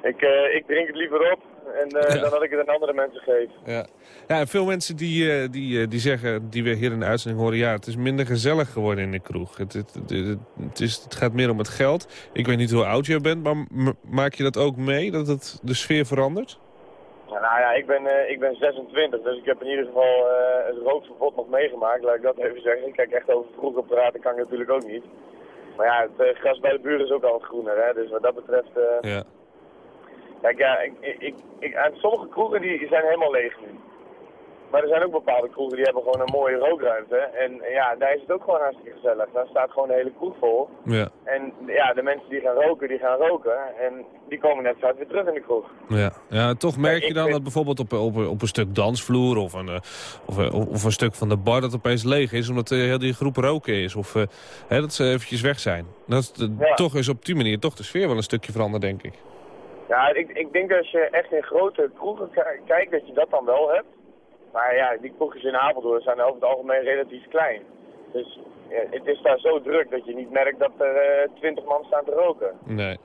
Ik, eh, ik drink het liever op en eh, Ja. dan dat ik het aan andere mensen geef. Ja. ja, en veel mensen die, eh, die, die zeggen, die we hier in de uitzending horen... ja, het is minder gezellig geworden in de kroeg. Het, het, het, het- is, het gaat meer om het geld. Ik weet niet hoe oud je bent, maar maak je dat ook mee? Dat het de sfeer verandert? Ja, nou ja, ik ben, ik ben 26, dus ik heb in ieder geval eh, het rookverbod nog meegemaakt, laat ik dat even zeggen. Kijk, echt over vroeger praten kan ik natuurlijk ook niet. Maar ja, het eh, gras bij de buren is ook al wat groener, hè? dus wat dat betreft... Ja. Kijk, ja, ik, ik, sommige kroegen die zijn helemaal leeg nu. Maar er zijn ook bepaalde kroegen die hebben gewoon een mooie rookruimte. En ja, daar is het ook gewoon hartstikke gezellig. Daar staat gewoon de hele kroeg vol. Ja. En ja, de mensen die gaan roken, die gaan roken. En die komen net zo weer terug in de kroeg. Ja. ja, toch merk je dan vind- dat bijvoorbeeld op, op, op een stuk dansvloer... Of een, eh, of, eh, of een stuk van de bar dat opeens leeg is... omdat eh, heel die groep roken is. Of hè, dat ze eventjes weg zijn. Dat is de- Ja. Toch is op die manier toch de sfeer wel een stukje veranderd, denk ik. Ja, ik, ik denk dat als je echt in grote kroegen ki- kijkt, dat je dat dan wel hebt. Maar ja, die kroegjes in Apeldoorn zijn over het algemeen relatief klein. Dus ja, het is daar zo druk dat je niet merkt dat er twintig man staan te roken. Nee,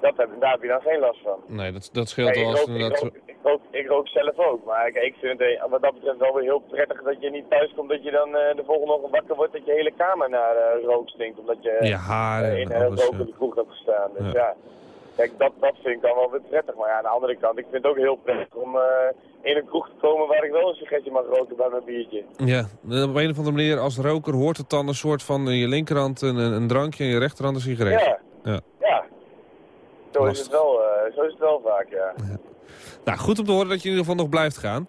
Dat heb, daar heb je dan geen last van. nee dat, dat scheelt Nee, wel ik, ik, rook, ik, rook, ik rook zelf ook, maar ik, ik vind het eh, wat dat betreft wel weer heel prettig dat je niet thuis komt dat je dan eh, de volgende ochtend wakker wordt dat je hele kamer naar eh, rook stinkt. Omdat je eh, in en een rokende kroeg hebt gestaan. Dus Ja. ja, kijk, dat, dat vind ik dan wel weer prettig. Maar ja, aan de andere kant, ik vind het ook heel prettig om eh, in een kroeg te komen waar ik wel een sigaretje mag roken bij mijn biertje. Ja, op een of andere manier als roker hoort het dan een soort van in je linkerhand een, een drankje en je rechterhand een sigaret. Ja, Ja. ja. Zo is, het wel, eh, zo is het wel vaak, ja. Nou, goed om te horen dat je in ieder geval nog blijft gaan.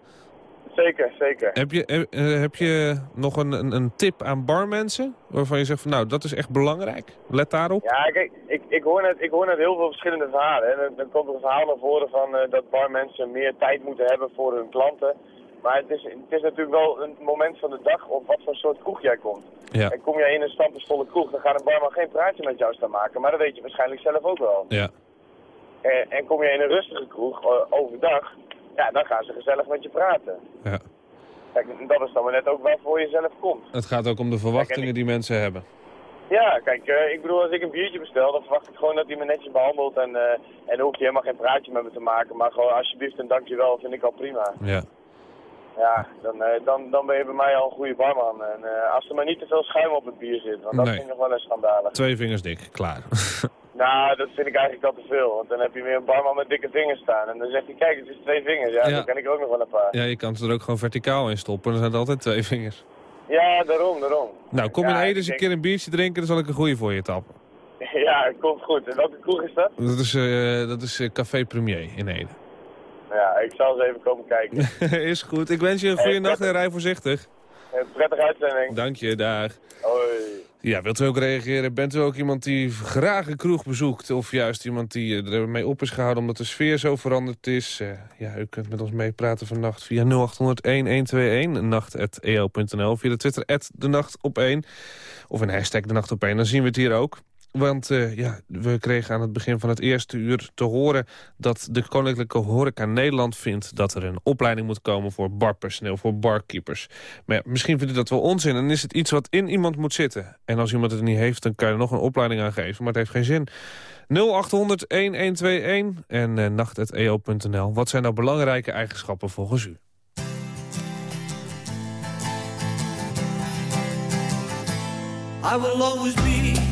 Zeker, zeker. Heb je, heb, eh, je nog een, een, een tip aan barmensen? Waarvan je zegt van nou, dat is echt belangrijk. Let daarop. Ja, kijk, ik, ik, hoor net, ik hoor net heel veel verschillende verhalen. hè. Dan, dan komt er een verhaal naar voren van eh, dat barmensen meer tijd moeten hebben voor hun klanten. Maar het is, het is natuurlijk wel een moment van de dag op wat voor soort kroeg jij komt. Ja, En kom jij in een stampensvolle kroeg, dan gaat een barman geen praatje met jou staan maken. Maar dat weet je waarschijnlijk zelf ook wel. ja. En, en kom jij in een rustige kroeg, eh, overdag, ja, dan gaan ze gezellig met je praten. ja. Kijk, dat is dan maar net ook waarvoor je zelf komt. Het gaat ook om de verwachtingen die mensen hebben. Ja, kijk, eh, ik bedoel, als ik een biertje bestel, dan verwacht ik gewoon dat hij me netjes behandelt. En, eh, en dan hoef je helemaal geen praatje met me te maken. Maar gewoon alsjeblieft en dankjewel, vind ik al prima. Ja. Ja, dan, eh, dan, dan ben je bij mij al een goede barman. En als er maar niet te veel schuim op het bier zit, want dat Nee. vind ik nog wel eens schandalig. Twee vingers dik, klaar. Nou, dat vind ik eigenlijk al te veel. Want dan heb je weer een barman met dikke vingers staan. En dan zegt hij, kijk, het is twee vingers. Ja, Ja. dan kan ik er ook nog wel een paar. ja, je kan ze er ook gewoon verticaal in stoppen. Dan zijn het altijd twee vingers. Ja, daarom, daarom. Nou, kom Ja, in Ede eens een keer een biertje drinken, dan zal ik een goeie voor je tappen. Ja, het komt goed. En welke kroeg is dat? Dat is, eh, dat is eh, Café Premier in Ede. Ja, ik zal eens even komen kijken. is goed. Ik wens je een goede Hey, nacht en rij voorzichtig. Eh, Prettige uitzending. Dank je, dag. Hoi. Ja, wilt u ook reageren? Bent u ook iemand die graag een kroeg bezoekt? Of juist iemand die eh, ermee op is gehouden omdat de sfeer zo veranderd is? Eh, ja, u kunt met ons meepraten vannacht via 0800-1121, nacht.eo.nl. Via de Twitter, de nacht op 1. Of een hashtag de nacht op 1, dan zien we het hier ook. Want eh, ja, we kregen aan het begin van het eerste uur te horen... dat de Koninklijke Horeca Nederland vindt... dat er een opleiding moet komen voor barpersoneel, voor barkeepers. Maar misschien vindt u dat wel onzin. En is het iets wat in iemand moet zitten. En als iemand het niet heeft, dan kan je er nog een opleiding aan geven. Maar het heeft geen zin. 0800-1121 en uh, nacht.eo.nl. Wat zijn nou belangrijke eigenschappen volgens u? I will always be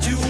that you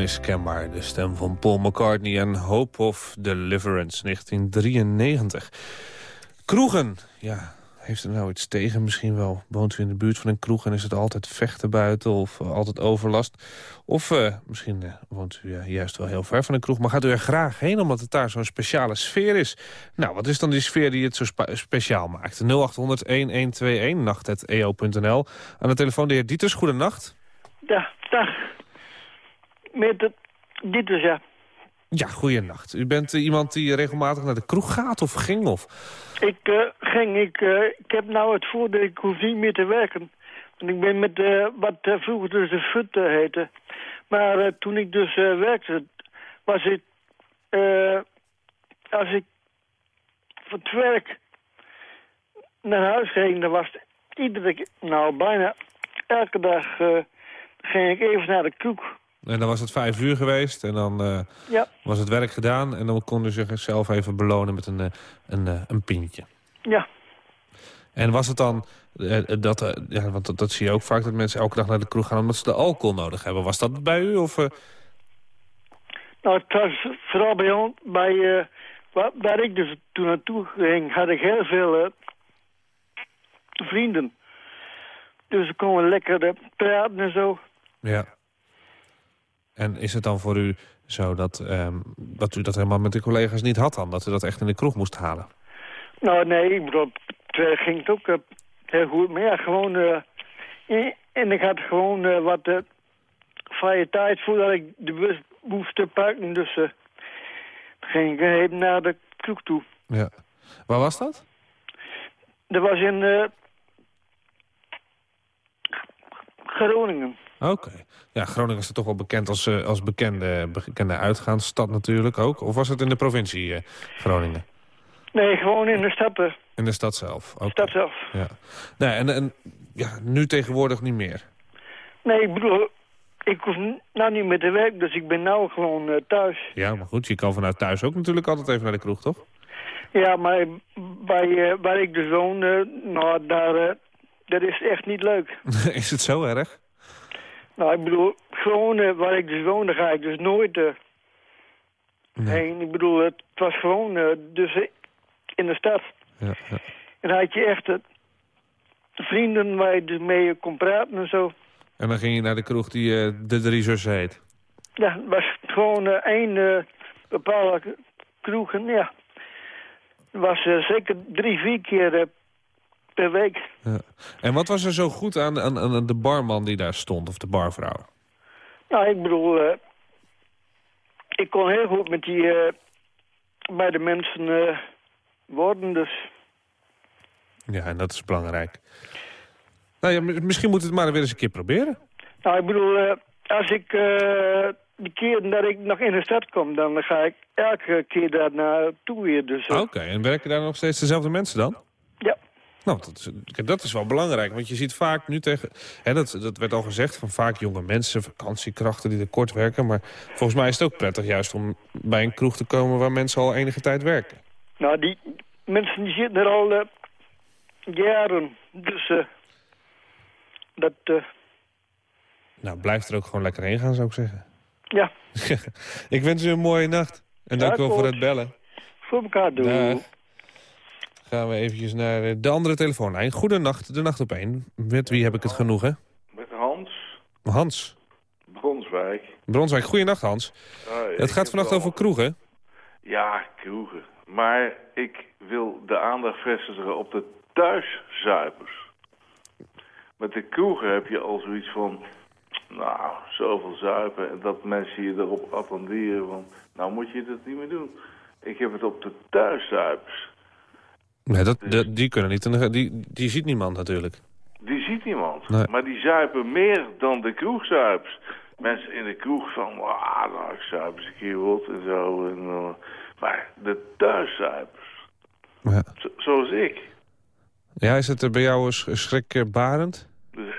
Onmiskenbaar de stem van Paul McCartney en Hope of Deliverance 1993. Kroegen, ja, heeft er nou iets tegen misschien wel? Woont u in de buurt van een kroeg en is het altijd vechten buiten of eh, altijd overlast? Of eh, misschien eh, woont u juist wel heel ver van een kroeg, maar gaat u er graag heen omdat het daar zo'n speciale sfeer is? Nou, wat is dan die sfeer die het zo speciaal maakt? 0800-1121, nacht.eo.nl. Aan de telefoon de heer Dieters, goedenacht. Dag. Met het, dit is ja. Ja, goeienacht. U bent eh, iemand die regelmatig naar de kroeg gaat of ging? Of... Ik eh, ging, ik, eh, ik heb nou het voordeel, ik hoef niet meer te werken. Want ik ben met wat vroeger dus de FUT heette. Maar toen ik dus werkte, was ik, als ik van het werk naar huis ging, dan was het iedere keer, nou bijna elke dag ging ik even naar de kroeg. En dan was het vijf uur geweest en dan eh, Ja. was het werk gedaan... en dan kon u zichzelf even belonen met een, eh, een, eh, een pintje. Ja. En was het dan, dat, ja, want dat, dat zie je ook vaak... dat mensen elke dag naar de kroeg gaan omdat ze de alcohol nodig hebben. Was dat bij u? Of, Nou, het was vooral bij ons, bij, waar, waar ik dus toen naartoe ging, had ik heel veel vrienden. Dus we konden lekker praten en zo. ja. En is het dan voor u zo dat, ehm, dat u dat helemaal met de collega's niet had dan? Dat u dat echt in de kroeg moest halen? Nou, nee, ik bedoel, het eh, ging het ook eh, heel goed. Maar ja, gewoon... eh, en- ik had gewoon wat vrije tijd voordat ik de bus moest te pakken. Dus ging ik even naar de kroeg toe. Ja. Waar was dat? Dat was in Groningen. Oké. Ja, Groningen is er toch wel bekend als, eh, als bekende, bekende uitgaansstad natuurlijk ook. Of was het in de provincie eh, Groningen? Nee, gewoon in de stad. eh, In de stad zelf? Oké. stad zelf. Ja. Nee, en, en ja, nu tegenwoordig niet meer? Nee, ik bedoel, ik hoef nou niet meer te werk, dus ik ben nou gewoon eh, thuis. Ja, maar goed, je kan vanuit thuis ook natuurlijk altijd even naar de kroeg, toch? Ja, maar bij, eh, waar ik dus woon, nou, daar, dat is echt niet leuk. is het zo erg? Nou, ik bedoel, gewoon eh, waar ik dus woon, daar ga ik dus nooit eh, heen. Ik bedoel, het was gewoon eh, dus in de stad. Ja, ja. En dan had je echt eh, vrienden waar je dus mee kon praten en zo. En dan ging je naar de kroeg die de Drie Zussen heet. Ja, het was gewoon één bepaalde kroeg. En ja, het was zeker drie, vier keer per week. Ja. En wat was er zo goed aan, aan, aan de barman die daar stond, of de barvrouw? Nou, ik bedoel, eh, ik kon heel goed met die, eh, bij de mensen eh, worden, dus... Ja, en dat is belangrijk. Nou ja, mi- misschien moet het maar weer eens een keer proberen. Nou, ik bedoel, als ik die keer dat ik nog in de stad kom, dan ga ik elke keer daar naartoe weer. Dus, Oké, en werken daar nog steeds dezelfde mensen dan? Ja. Nou, dat is, dat is wel belangrijk, want je ziet vaak nu tegen... Hè, dat, dat werd al gezegd van vaak jonge mensen, vakantiekrachten die er kort werken. Maar volgens mij is het ook prettig juist om bij een kroeg te komen waar mensen al enige tijd werken. Nou, die mensen die zitten er al eh, jaren. Dus eh, dat, eh, Nou, blijf er ook gewoon lekker heen gaan, zou ik zeggen. ja, ik wens u een mooie nacht. En dank u wel voor het bellen. voor elkaar doen. Dag. Gaan we eventjes naar de andere telefoonlijn. Goedenacht, de nacht op één. Met wie heb ik het genoegen? Met Hans, Hans. Bronswijk. Bronswijk, goedenacht Hans. Ah, Het gaat vannacht wel- over kroegen. Ja, kroegen. Maar ik wil de aandacht vestigen op de thuiszuipers. Met de kroegen heb je al zoiets van... Nou, zoveel zuipen. En dat mensen je erop attenderen van... Nou moet je dat niet meer doen. Ik heb het op de thuiszuipers. Nee, dat, dat- die kunnen niet. Die, die ziet niemand natuurlijk. Die ziet niemand. Nee. Maar die zuipen meer dan de kroegzuipers. Mensen in de kroeg van, ah, nou, ik zuip eens een keer wat en zo. En, eh, maar de thuiszuipers, Ja, zo- zoals ik. ja is het eh, bij jou sch- schrikbarend? Dus,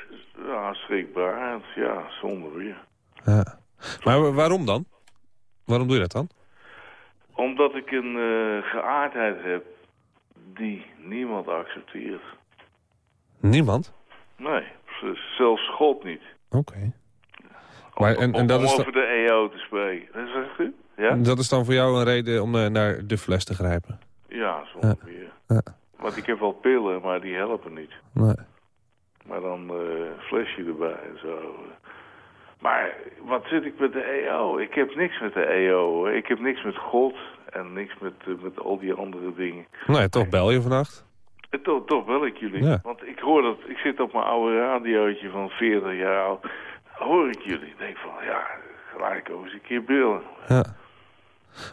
ja, schrikbaar. Ja, zonder weer. Ja. Maar wa- waarom dan? Waarom doe je dat dan? Omdat ik een eh, geaardheid heb die niemand accepteert. Niemand? Nee, zelfs God niet. Oké. Maar en, en dat, om is over de EO te spreken. Dat zegt u? Ja? dan, dat is dan voor jou een reden om eh, naar de fles te grijpen? Ja, zonder Ja. weer. Ja. Want ik heb wel pillen, maar die helpen niet. Nee. Maar dan eh flesje erbij en zo. Maar wat zit ik met de EO? Ik heb niks met de EO. Ik heb niks met God en niks met, eh, met al die andere dingen. Nee, toch bel je vannacht? En toch, toch wel ik jullie. Ja. Want ik hoor dat, ik zit op mijn oude radiootje van 40 jaar oud. Hoor ik jullie. Ik denk van, ja, gelijk ook eens een keer bellen. Ja.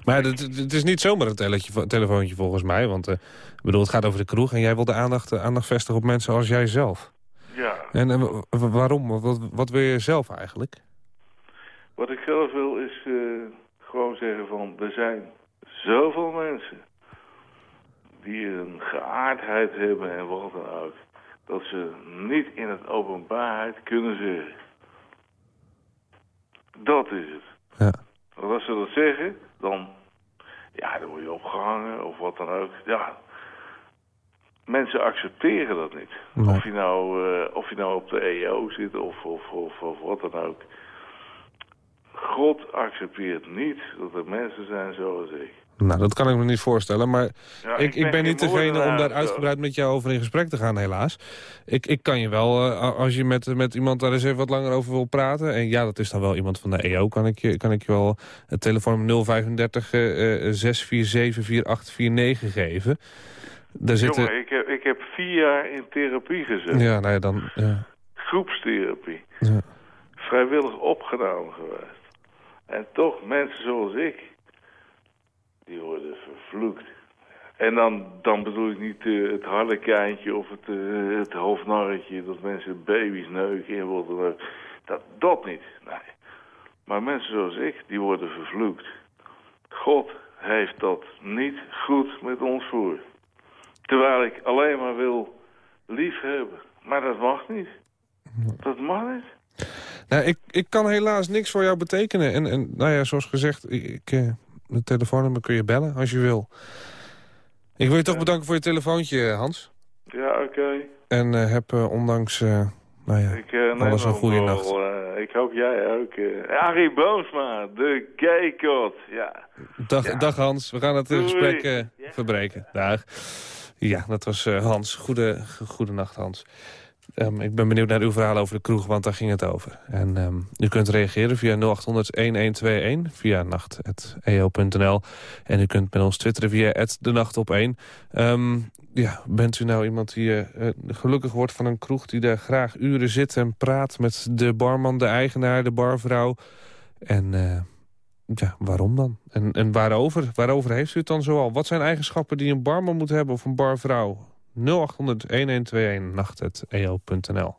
Maar het, is niet zomaar een telefoontje volgens mij. Want eh, ik bedoel, het gaat over de kroeg en jij wil de aandacht, eh, aandacht vestigen op mensen als jij zelf. Ja, En wa- wa- waarom? Wat, wat wil je zelf eigenlijk? wat ik zelf wil is eh, gewoon zeggen van, er zijn zoveel mensen die een geaardheid hebben en wat dan ook, dat ze niet in het openbaarheid kunnen zeggen. Dat is het. Ja. Want als ze dat zeggen, dan, ja, dan word je opgehangen of wat dan ook. Ja, mensen accepteren dat niet. Nee. Of, je nou, eh, of je nou op de EO zit of, of, of, of wat dan ook. God accepteert niet dat er mensen zijn zoals ik. Nou, dat kan ik me niet voorstellen. Maar Ja, ik, ik, ben, niet degene om daar uitgebreid met jou over in gesprek te gaan, helaas. Ik, ik kan je wel, eh, als je met, met iemand daar eens even wat langer over wil praten... en ja, dat is dan wel iemand van de EO... kan ik je, kan ik je wel het telefoon 035 eh, eh, 647 4849 geven. Daar zitten... Jongen, ik heb, ik heb vier jaar in therapie gezeten. Ja, nou ja, dan... Ja. Groepstherapie. Ja. Vrijwillig opgenomen geweest. En toch, mensen zoals ik, die worden vervloekt. En dan, dan bedoel ik niet eh, het harlekijntje of het, eh, het hoofdnarretje... dat mensen baby's neuken en wat dan ook. Dat, dat niet, nee. Maar mensen zoals ik, die worden vervloekt. God heeft dat niet goed met ons voor. Terwijl ik alleen maar wil liefhebben. Maar dat mag niet. Dat mag niet. Nou, ik, ik kan helaas niks voor jou betekenen. En, en nou ja, zoals gezegd, ik, ik, eh, het telefoonnummer kun je bellen als je wil. Ik wil je toch bedanken voor je telefoontje, Hans. Ja, oké. En eh, heb eh, ondanks nou ja, Ik, alles een goede nacht. ik hoop jij ook. Arie Boomsma, de keikot. Ja. Dag, Ja. dag Hans, we gaan het Doei. gesprek verbreken. Dag. Ja, dat was eh, Hans. Goede, nacht, Hans. Ehm, ik ben benieuwd naar uw verhaal over de kroeg, want daar ging het over. En ehm, u kunt reageren via 0800-1121, via nacht.eo.nl. En u kunt met ons twitteren via de nacht op 1. ja, bent u nou iemand die eh, eh, gelukkig wordt van een kroeg... die daar graag uren zit en praat met de barman, de eigenaar, de barvrouw... En ja, waarom dan? En, en waarover? Waarover heeft u het dan zoal? Wat zijn eigenschappen die een barman moet hebben of een barvrouw? 0800-1121, nacht.eo.nl.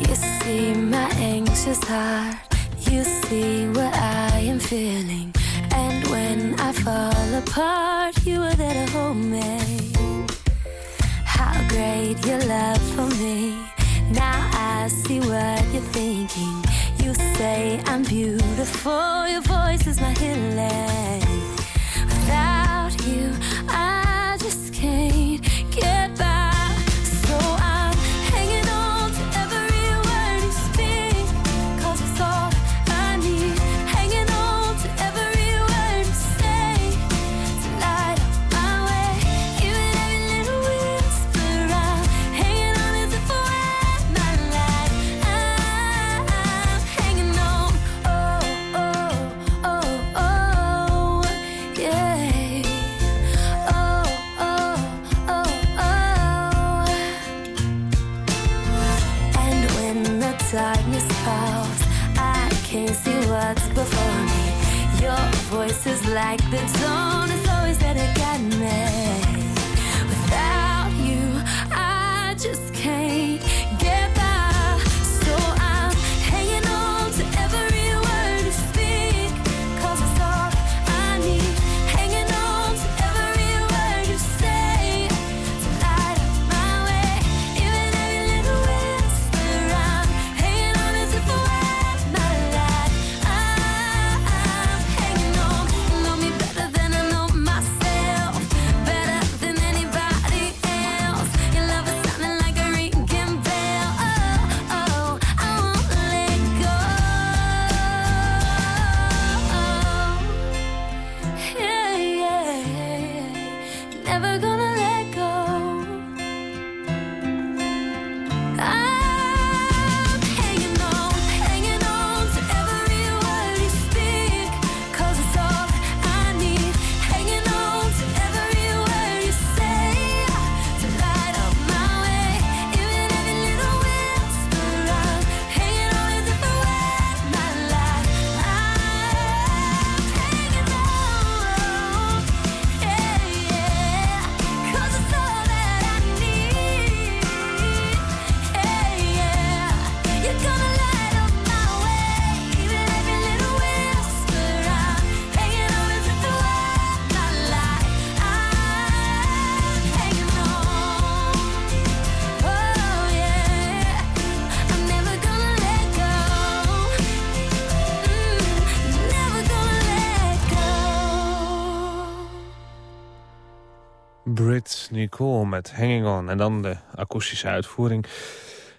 You see my anxious heart. You see what I am feeling. And when I fall apart, to hold me. How great your love for me. Now I see what you're thinking. You say I'm beautiful. Your voice is my healing. Like the dawn, Met Hanging On. En dan de akoestische uitvoering.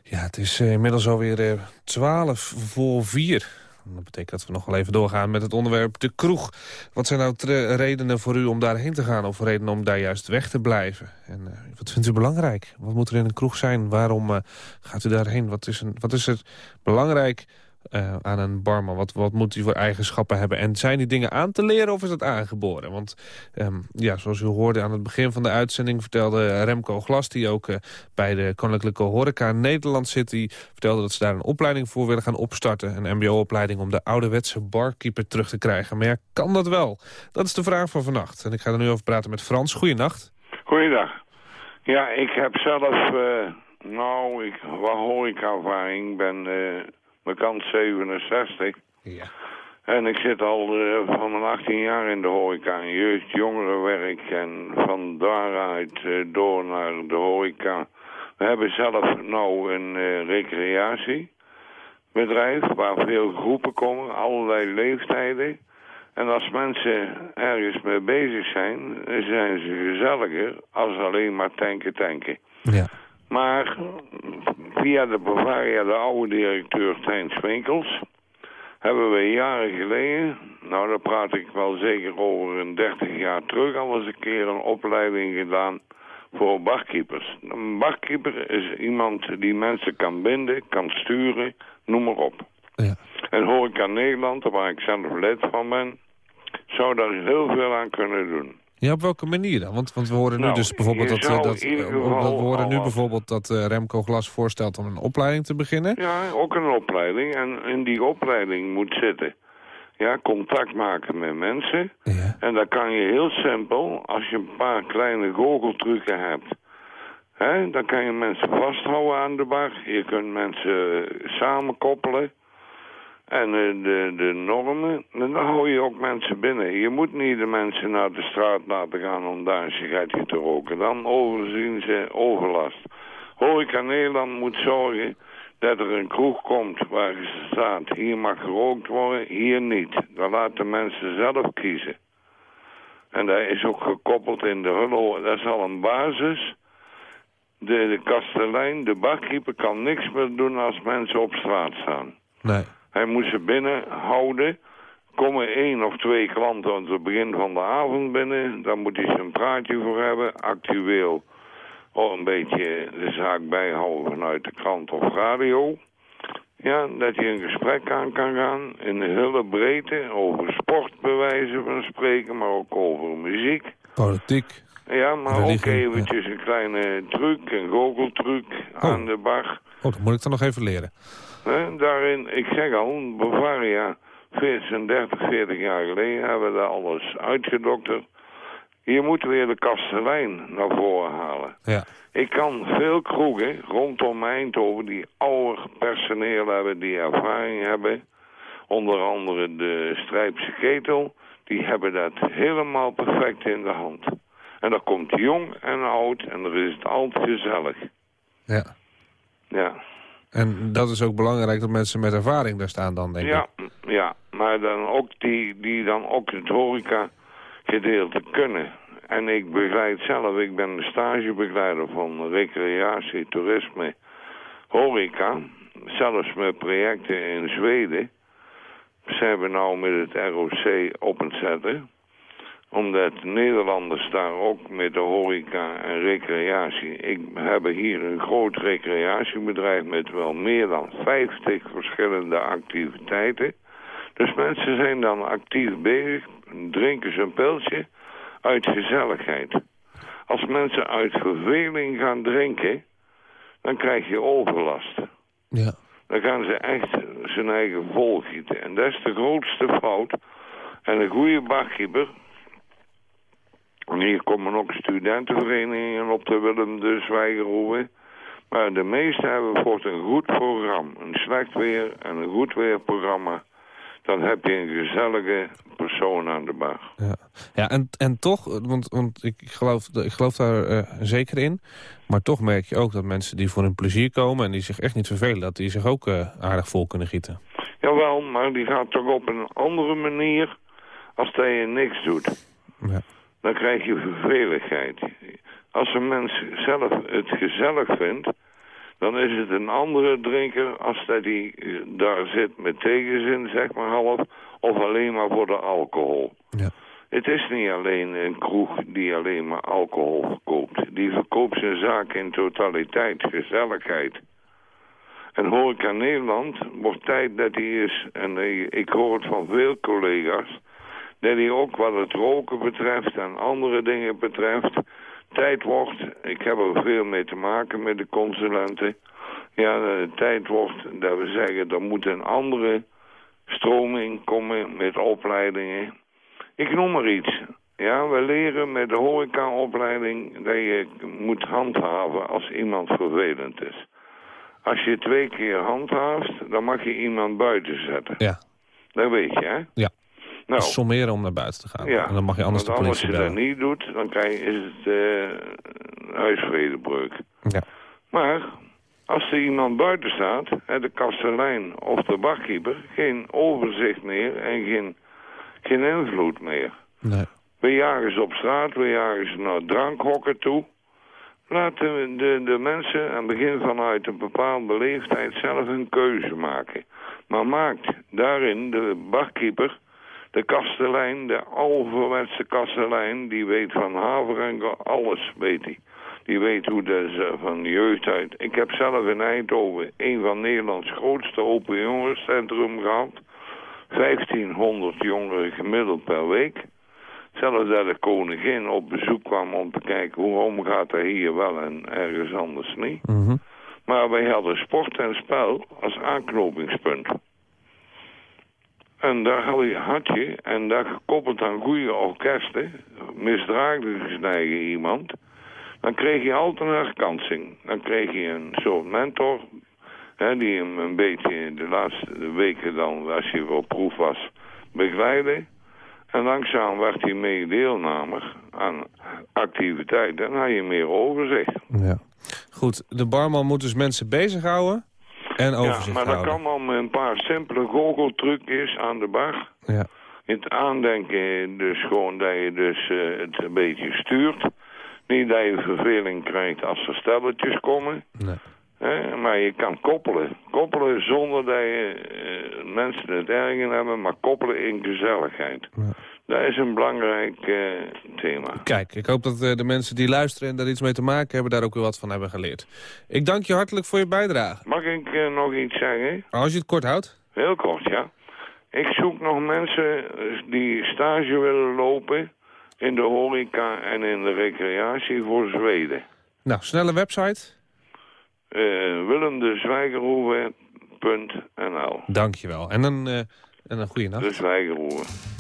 Ja, het is eh, inmiddels alweer eh, 12 voor 4. Dat betekent dat we nog wel even doorgaan met het onderwerp de kroeg. Wat zijn nou redenen voor u om daarheen te gaan... of redenen om daar juist weg te blijven? En eh, wat vindt u belangrijk? Wat moet er in een kroeg zijn? Waarom eh, gaat u daarheen? Wat is, een, wat is er belangrijk eh, aan een barman? Wat, wat moet hij voor eigenschappen hebben? En zijn die dingen aan te leren of is dat aangeboren? Want ehm, ja, zoals u hoorde aan het begin van de uitzending... vertelde Remco Glas, die ook eh, bij de Koninklijke Horeca Nederland zit... die vertelde dat ze daar een opleiding voor willen gaan opstarten. Een mbo-opleiding om de ouderwetse barkeeper terug te krijgen. Maar ja, kan dat wel? Dat is de vraag van vannacht. En ik ga er nu over praten met Frans. Goeienacht. Goeiedag. Ja, ik heb zelf, eh, nou, ik, wat horeca-ervaring. Ik ben bekend 67. Ja. En ik zit al eh, van mijn 18 jaar in de horeca, jeugd, jongerenwerk. En van daaruit eh, door naar de horeca. We hebben zelf nou een eh, recreatiebedrijf waar veel groepen komen, allerlei leeftijden. En als mensen ergens mee bezig zijn, zijn ze gezelliger als alleen maar tanken tanken. Ja. Maar via de Bavaria, de oude directeur Tijn Swinkels, hebben we jaren geleden, nou daar praat ik wel zeker over een 30 jaar terug, al eens een keer een opleiding gedaan voor barkeepers. Een barkeeper is iemand die mensen kan binden, kan sturen, noem maar op. Ja. En Horeca Nederland, waar ik zelf lid van ben, zou daar heel veel aan kunnen doen. Ja, op welke manier dan? Want, want we horen nu Nou, dus bijvoorbeeld dat, eh, dat, eh, geval we horen nu bijvoorbeeld dat eh, Remco Glas voorstelt om een opleiding te beginnen. Ja, ook een opleiding. En in die opleiding moet zitten. Ja, contact maken met mensen. En dan kan je heel simpel, als je een paar kleine goocheltrucken hebt... Hè, dan kan je mensen vasthouden aan de bar. Je kunt mensen eh, samenkoppelen. En eh, de, de normen, en dan hou je ook mensen binnen. Je moet niet de mensen naar de straat laten gaan om daar een sigaretje te roken. Dan overzien ze overlast. Horeca Nederland moet zorgen dat er een kroeg komt waar staat... hier mag gerookt worden, hier niet. Dan laten mensen zelf kiezen. En dat is ook gekoppeld in de hullo. Dat is al een basis. De, de kastelein, de barkeeper kan niks meer doen als mensen op straat staan. Nee. Hij moet ze binnen houden. Komen één of twee klanten aan het begin van de avond binnen. Dan moet hij ze een praatje voor hebben. Actueel of een beetje de zaak bijhouden vanuit de krant of radio. Ja, dat je een gesprek aan kan gaan in de hele breedte over sport bij wijze van spreken, maar ook over muziek. Politiek. Ja, maar Religie, ook eventjes een kleine truc, een goocheltruc aan de bar. Oh, dat moet ik dan nog even leren. Daarin, ik zeg al, Bavaria, 40, 30, 40 jaar geleden hebben we daar alles uitgedokterd. Je moet weer de kastelein naar voren halen. Ja. Ik kan veel kroegen rondom Eindhoven die ouder personeel hebben, die ervaring hebben. Onder andere de Strijpse Ketel. Die hebben dat helemaal perfect in de hand. En dat komt jong en oud en er is het altijd gezellig. Ja. Ja. En dat is ook belangrijk dat mensen met ervaring daar staan dan, denk Ja, ik. ja, maar dan ook die, die dan ook het horeca gedeelte kunnen. En ik begeleid zelf, ik ben de stagebegeleider van recreatie, toerisme, horeca. Zelfs met projecten in Zweden. Ze hebben nou met het ROC op het zetten. Omdat Nederlanders daar ook met de horeca en recreatie... Ik heb hier een groot recreatiebedrijf met wel meer dan 50 verschillende activiteiten. Dus mensen zijn dan actief bezig, drinken ze een pilsje uit gezelligheid. Als mensen uit verveling gaan drinken, dan krijg je overlast. Ja. Dan gaan ze echt zijn eigen vol gieten. En dat is de grootste fout. En een goede barkeeper... Hier komen ook studentenverenigingen op de Willem de Zwijgerhoeven. Maar de meeste hebben bijvoorbeeld een goed programma. Een slecht weer en een goed weerprogramma. Dan heb je een gezellige persoon aan de bar. Ja, ja en, en toch, want, want ik, ik geloof, ik geloof daar eh, zeker in... maar toch merk je ook dat mensen die voor hun plezier komen... en die zich echt niet vervelen, dat die zich ook eh, aardig vol kunnen gieten. Jawel, maar die gaat toch op een andere manier als dat je niks doet. Ja. Dan krijg je verveligheid. Als een mens zelf het gezellig vindt, dan is het een andere drinker als dat hij eh, daar zit met tegenzin, zeg maar half, of alleen maar voor de alcohol. Ja. Het is niet alleen een kroeg die alleen maar alcohol verkoopt. Die verkoopt zijn zaak in totaliteit, gezelligheid. En Horeca Nederland wordt tijd dat hij is, en eh, ik hoor het van veel collega's, dat hij ook wat het roken betreft en andere dingen betreft, tijd wordt, ik heb er veel mee te maken met de consulenten, ja, tijd wordt dat we zeggen, er moet een andere stroming komen met opleidingen. Ik noem maar iets. Ja, we leren met de horecaopleiding dat je moet handhaven als iemand vervelend is. Als je twee keer handhaaft, dan mag je iemand buiten zetten. Ja. Dat weet je, hè? Ja. Nou, Sommeren om naar buiten te gaan. ja. En dan mag je anders de politie als je dat bellen. niet doet, dan krijg je, is het eh huisvredebreuk. Ja. Maar als er iemand buiten staat, de kastelein of de barkeeper, geen overzicht meer en geen, geen invloed meer. Nee. We jagen ze op straat, we jagen ze naar drankhokken toe. Laten we de, de mensen aan het begin vanuit een bepaalde leeftijd zelf een keuze maken. Maar maakt daarin de barkeeper, de kastelein, de ouderwetse kastelein... die weet van haver en ge- alles, weet hij. Die weet hoe de, ze van de jeugd uit... Ik heb zelf in Eindhoven een van Nederlands grootste open jongerencentrum gehad. 1500 jongeren gemiddeld per week. Zelfs dat de koningin op bezoek kwam om te kijken waarom gaat er hier wel en ergens anders niet. Maar wij hadden sport en spel als aanknopingspunt. En daar had je, en daar gekoppeld aan goede orkesten, misdraaglijk gesneden iemand, dan kreeg je altijd een herkansing. Dan kreeg je een soort mentor, hè, die hem een beetje de laatste weken dan, als je op proef was, begeleidde. En langzaam werd hij meer deelnemer aan activiteiten en had je meer overzicht. Ja. Goed, de barman moet dus mensen bezighouden en overzicht ja, maar dat houden. kan dan met een paar simpele goocheltrucjes aan de bar. Ja. In het aandenken dus gewoon dat je dus eh, het een beetje stuurt. Niet dat je verveling krijgt als er stelletjes komen. Nee. Hè, maar je kan koppelen. Koppelen zonder dat je eh, mensen het ergen hebben, maar koppelen in gezelligheid. Dat is een belangrijk eh, thema. Kijk, ik hoop dat eh, de mensen die luisteren en daar iets mee te maken hebben... daar ook weer wat van hebben geleerd. Ik dank je hartelijk voor je bijdrage. Mag ik eh, nog iets zeggen? Als je het kort houdt. Heel kort, ja. Ik zoek nog mensen die stage willen lopen in de horeca en in de recreatie voor Zweden. Nou, snelle website. WillemDeZwijgerhoeven.nl Dank je wel. En een, en een goede nacht. De Zwijgerhoeven.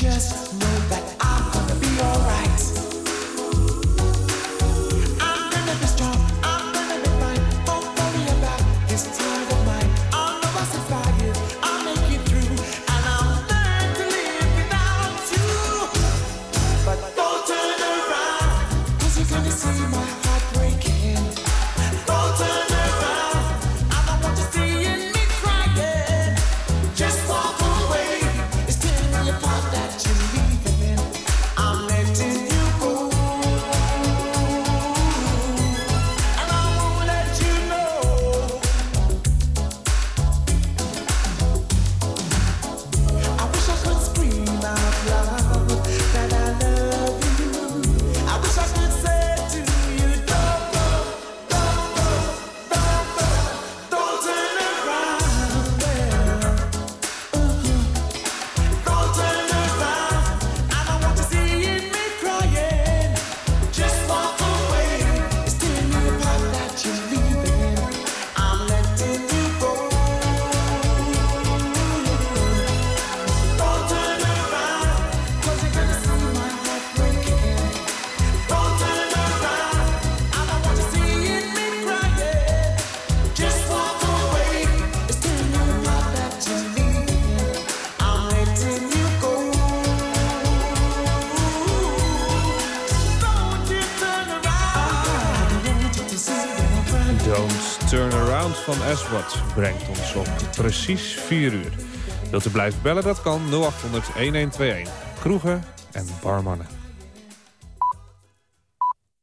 Just Aswad brengt ons op precies 4 uur. Wilt u blijven bellen? Dat kan 0800 1121. Kroegen en barmannen.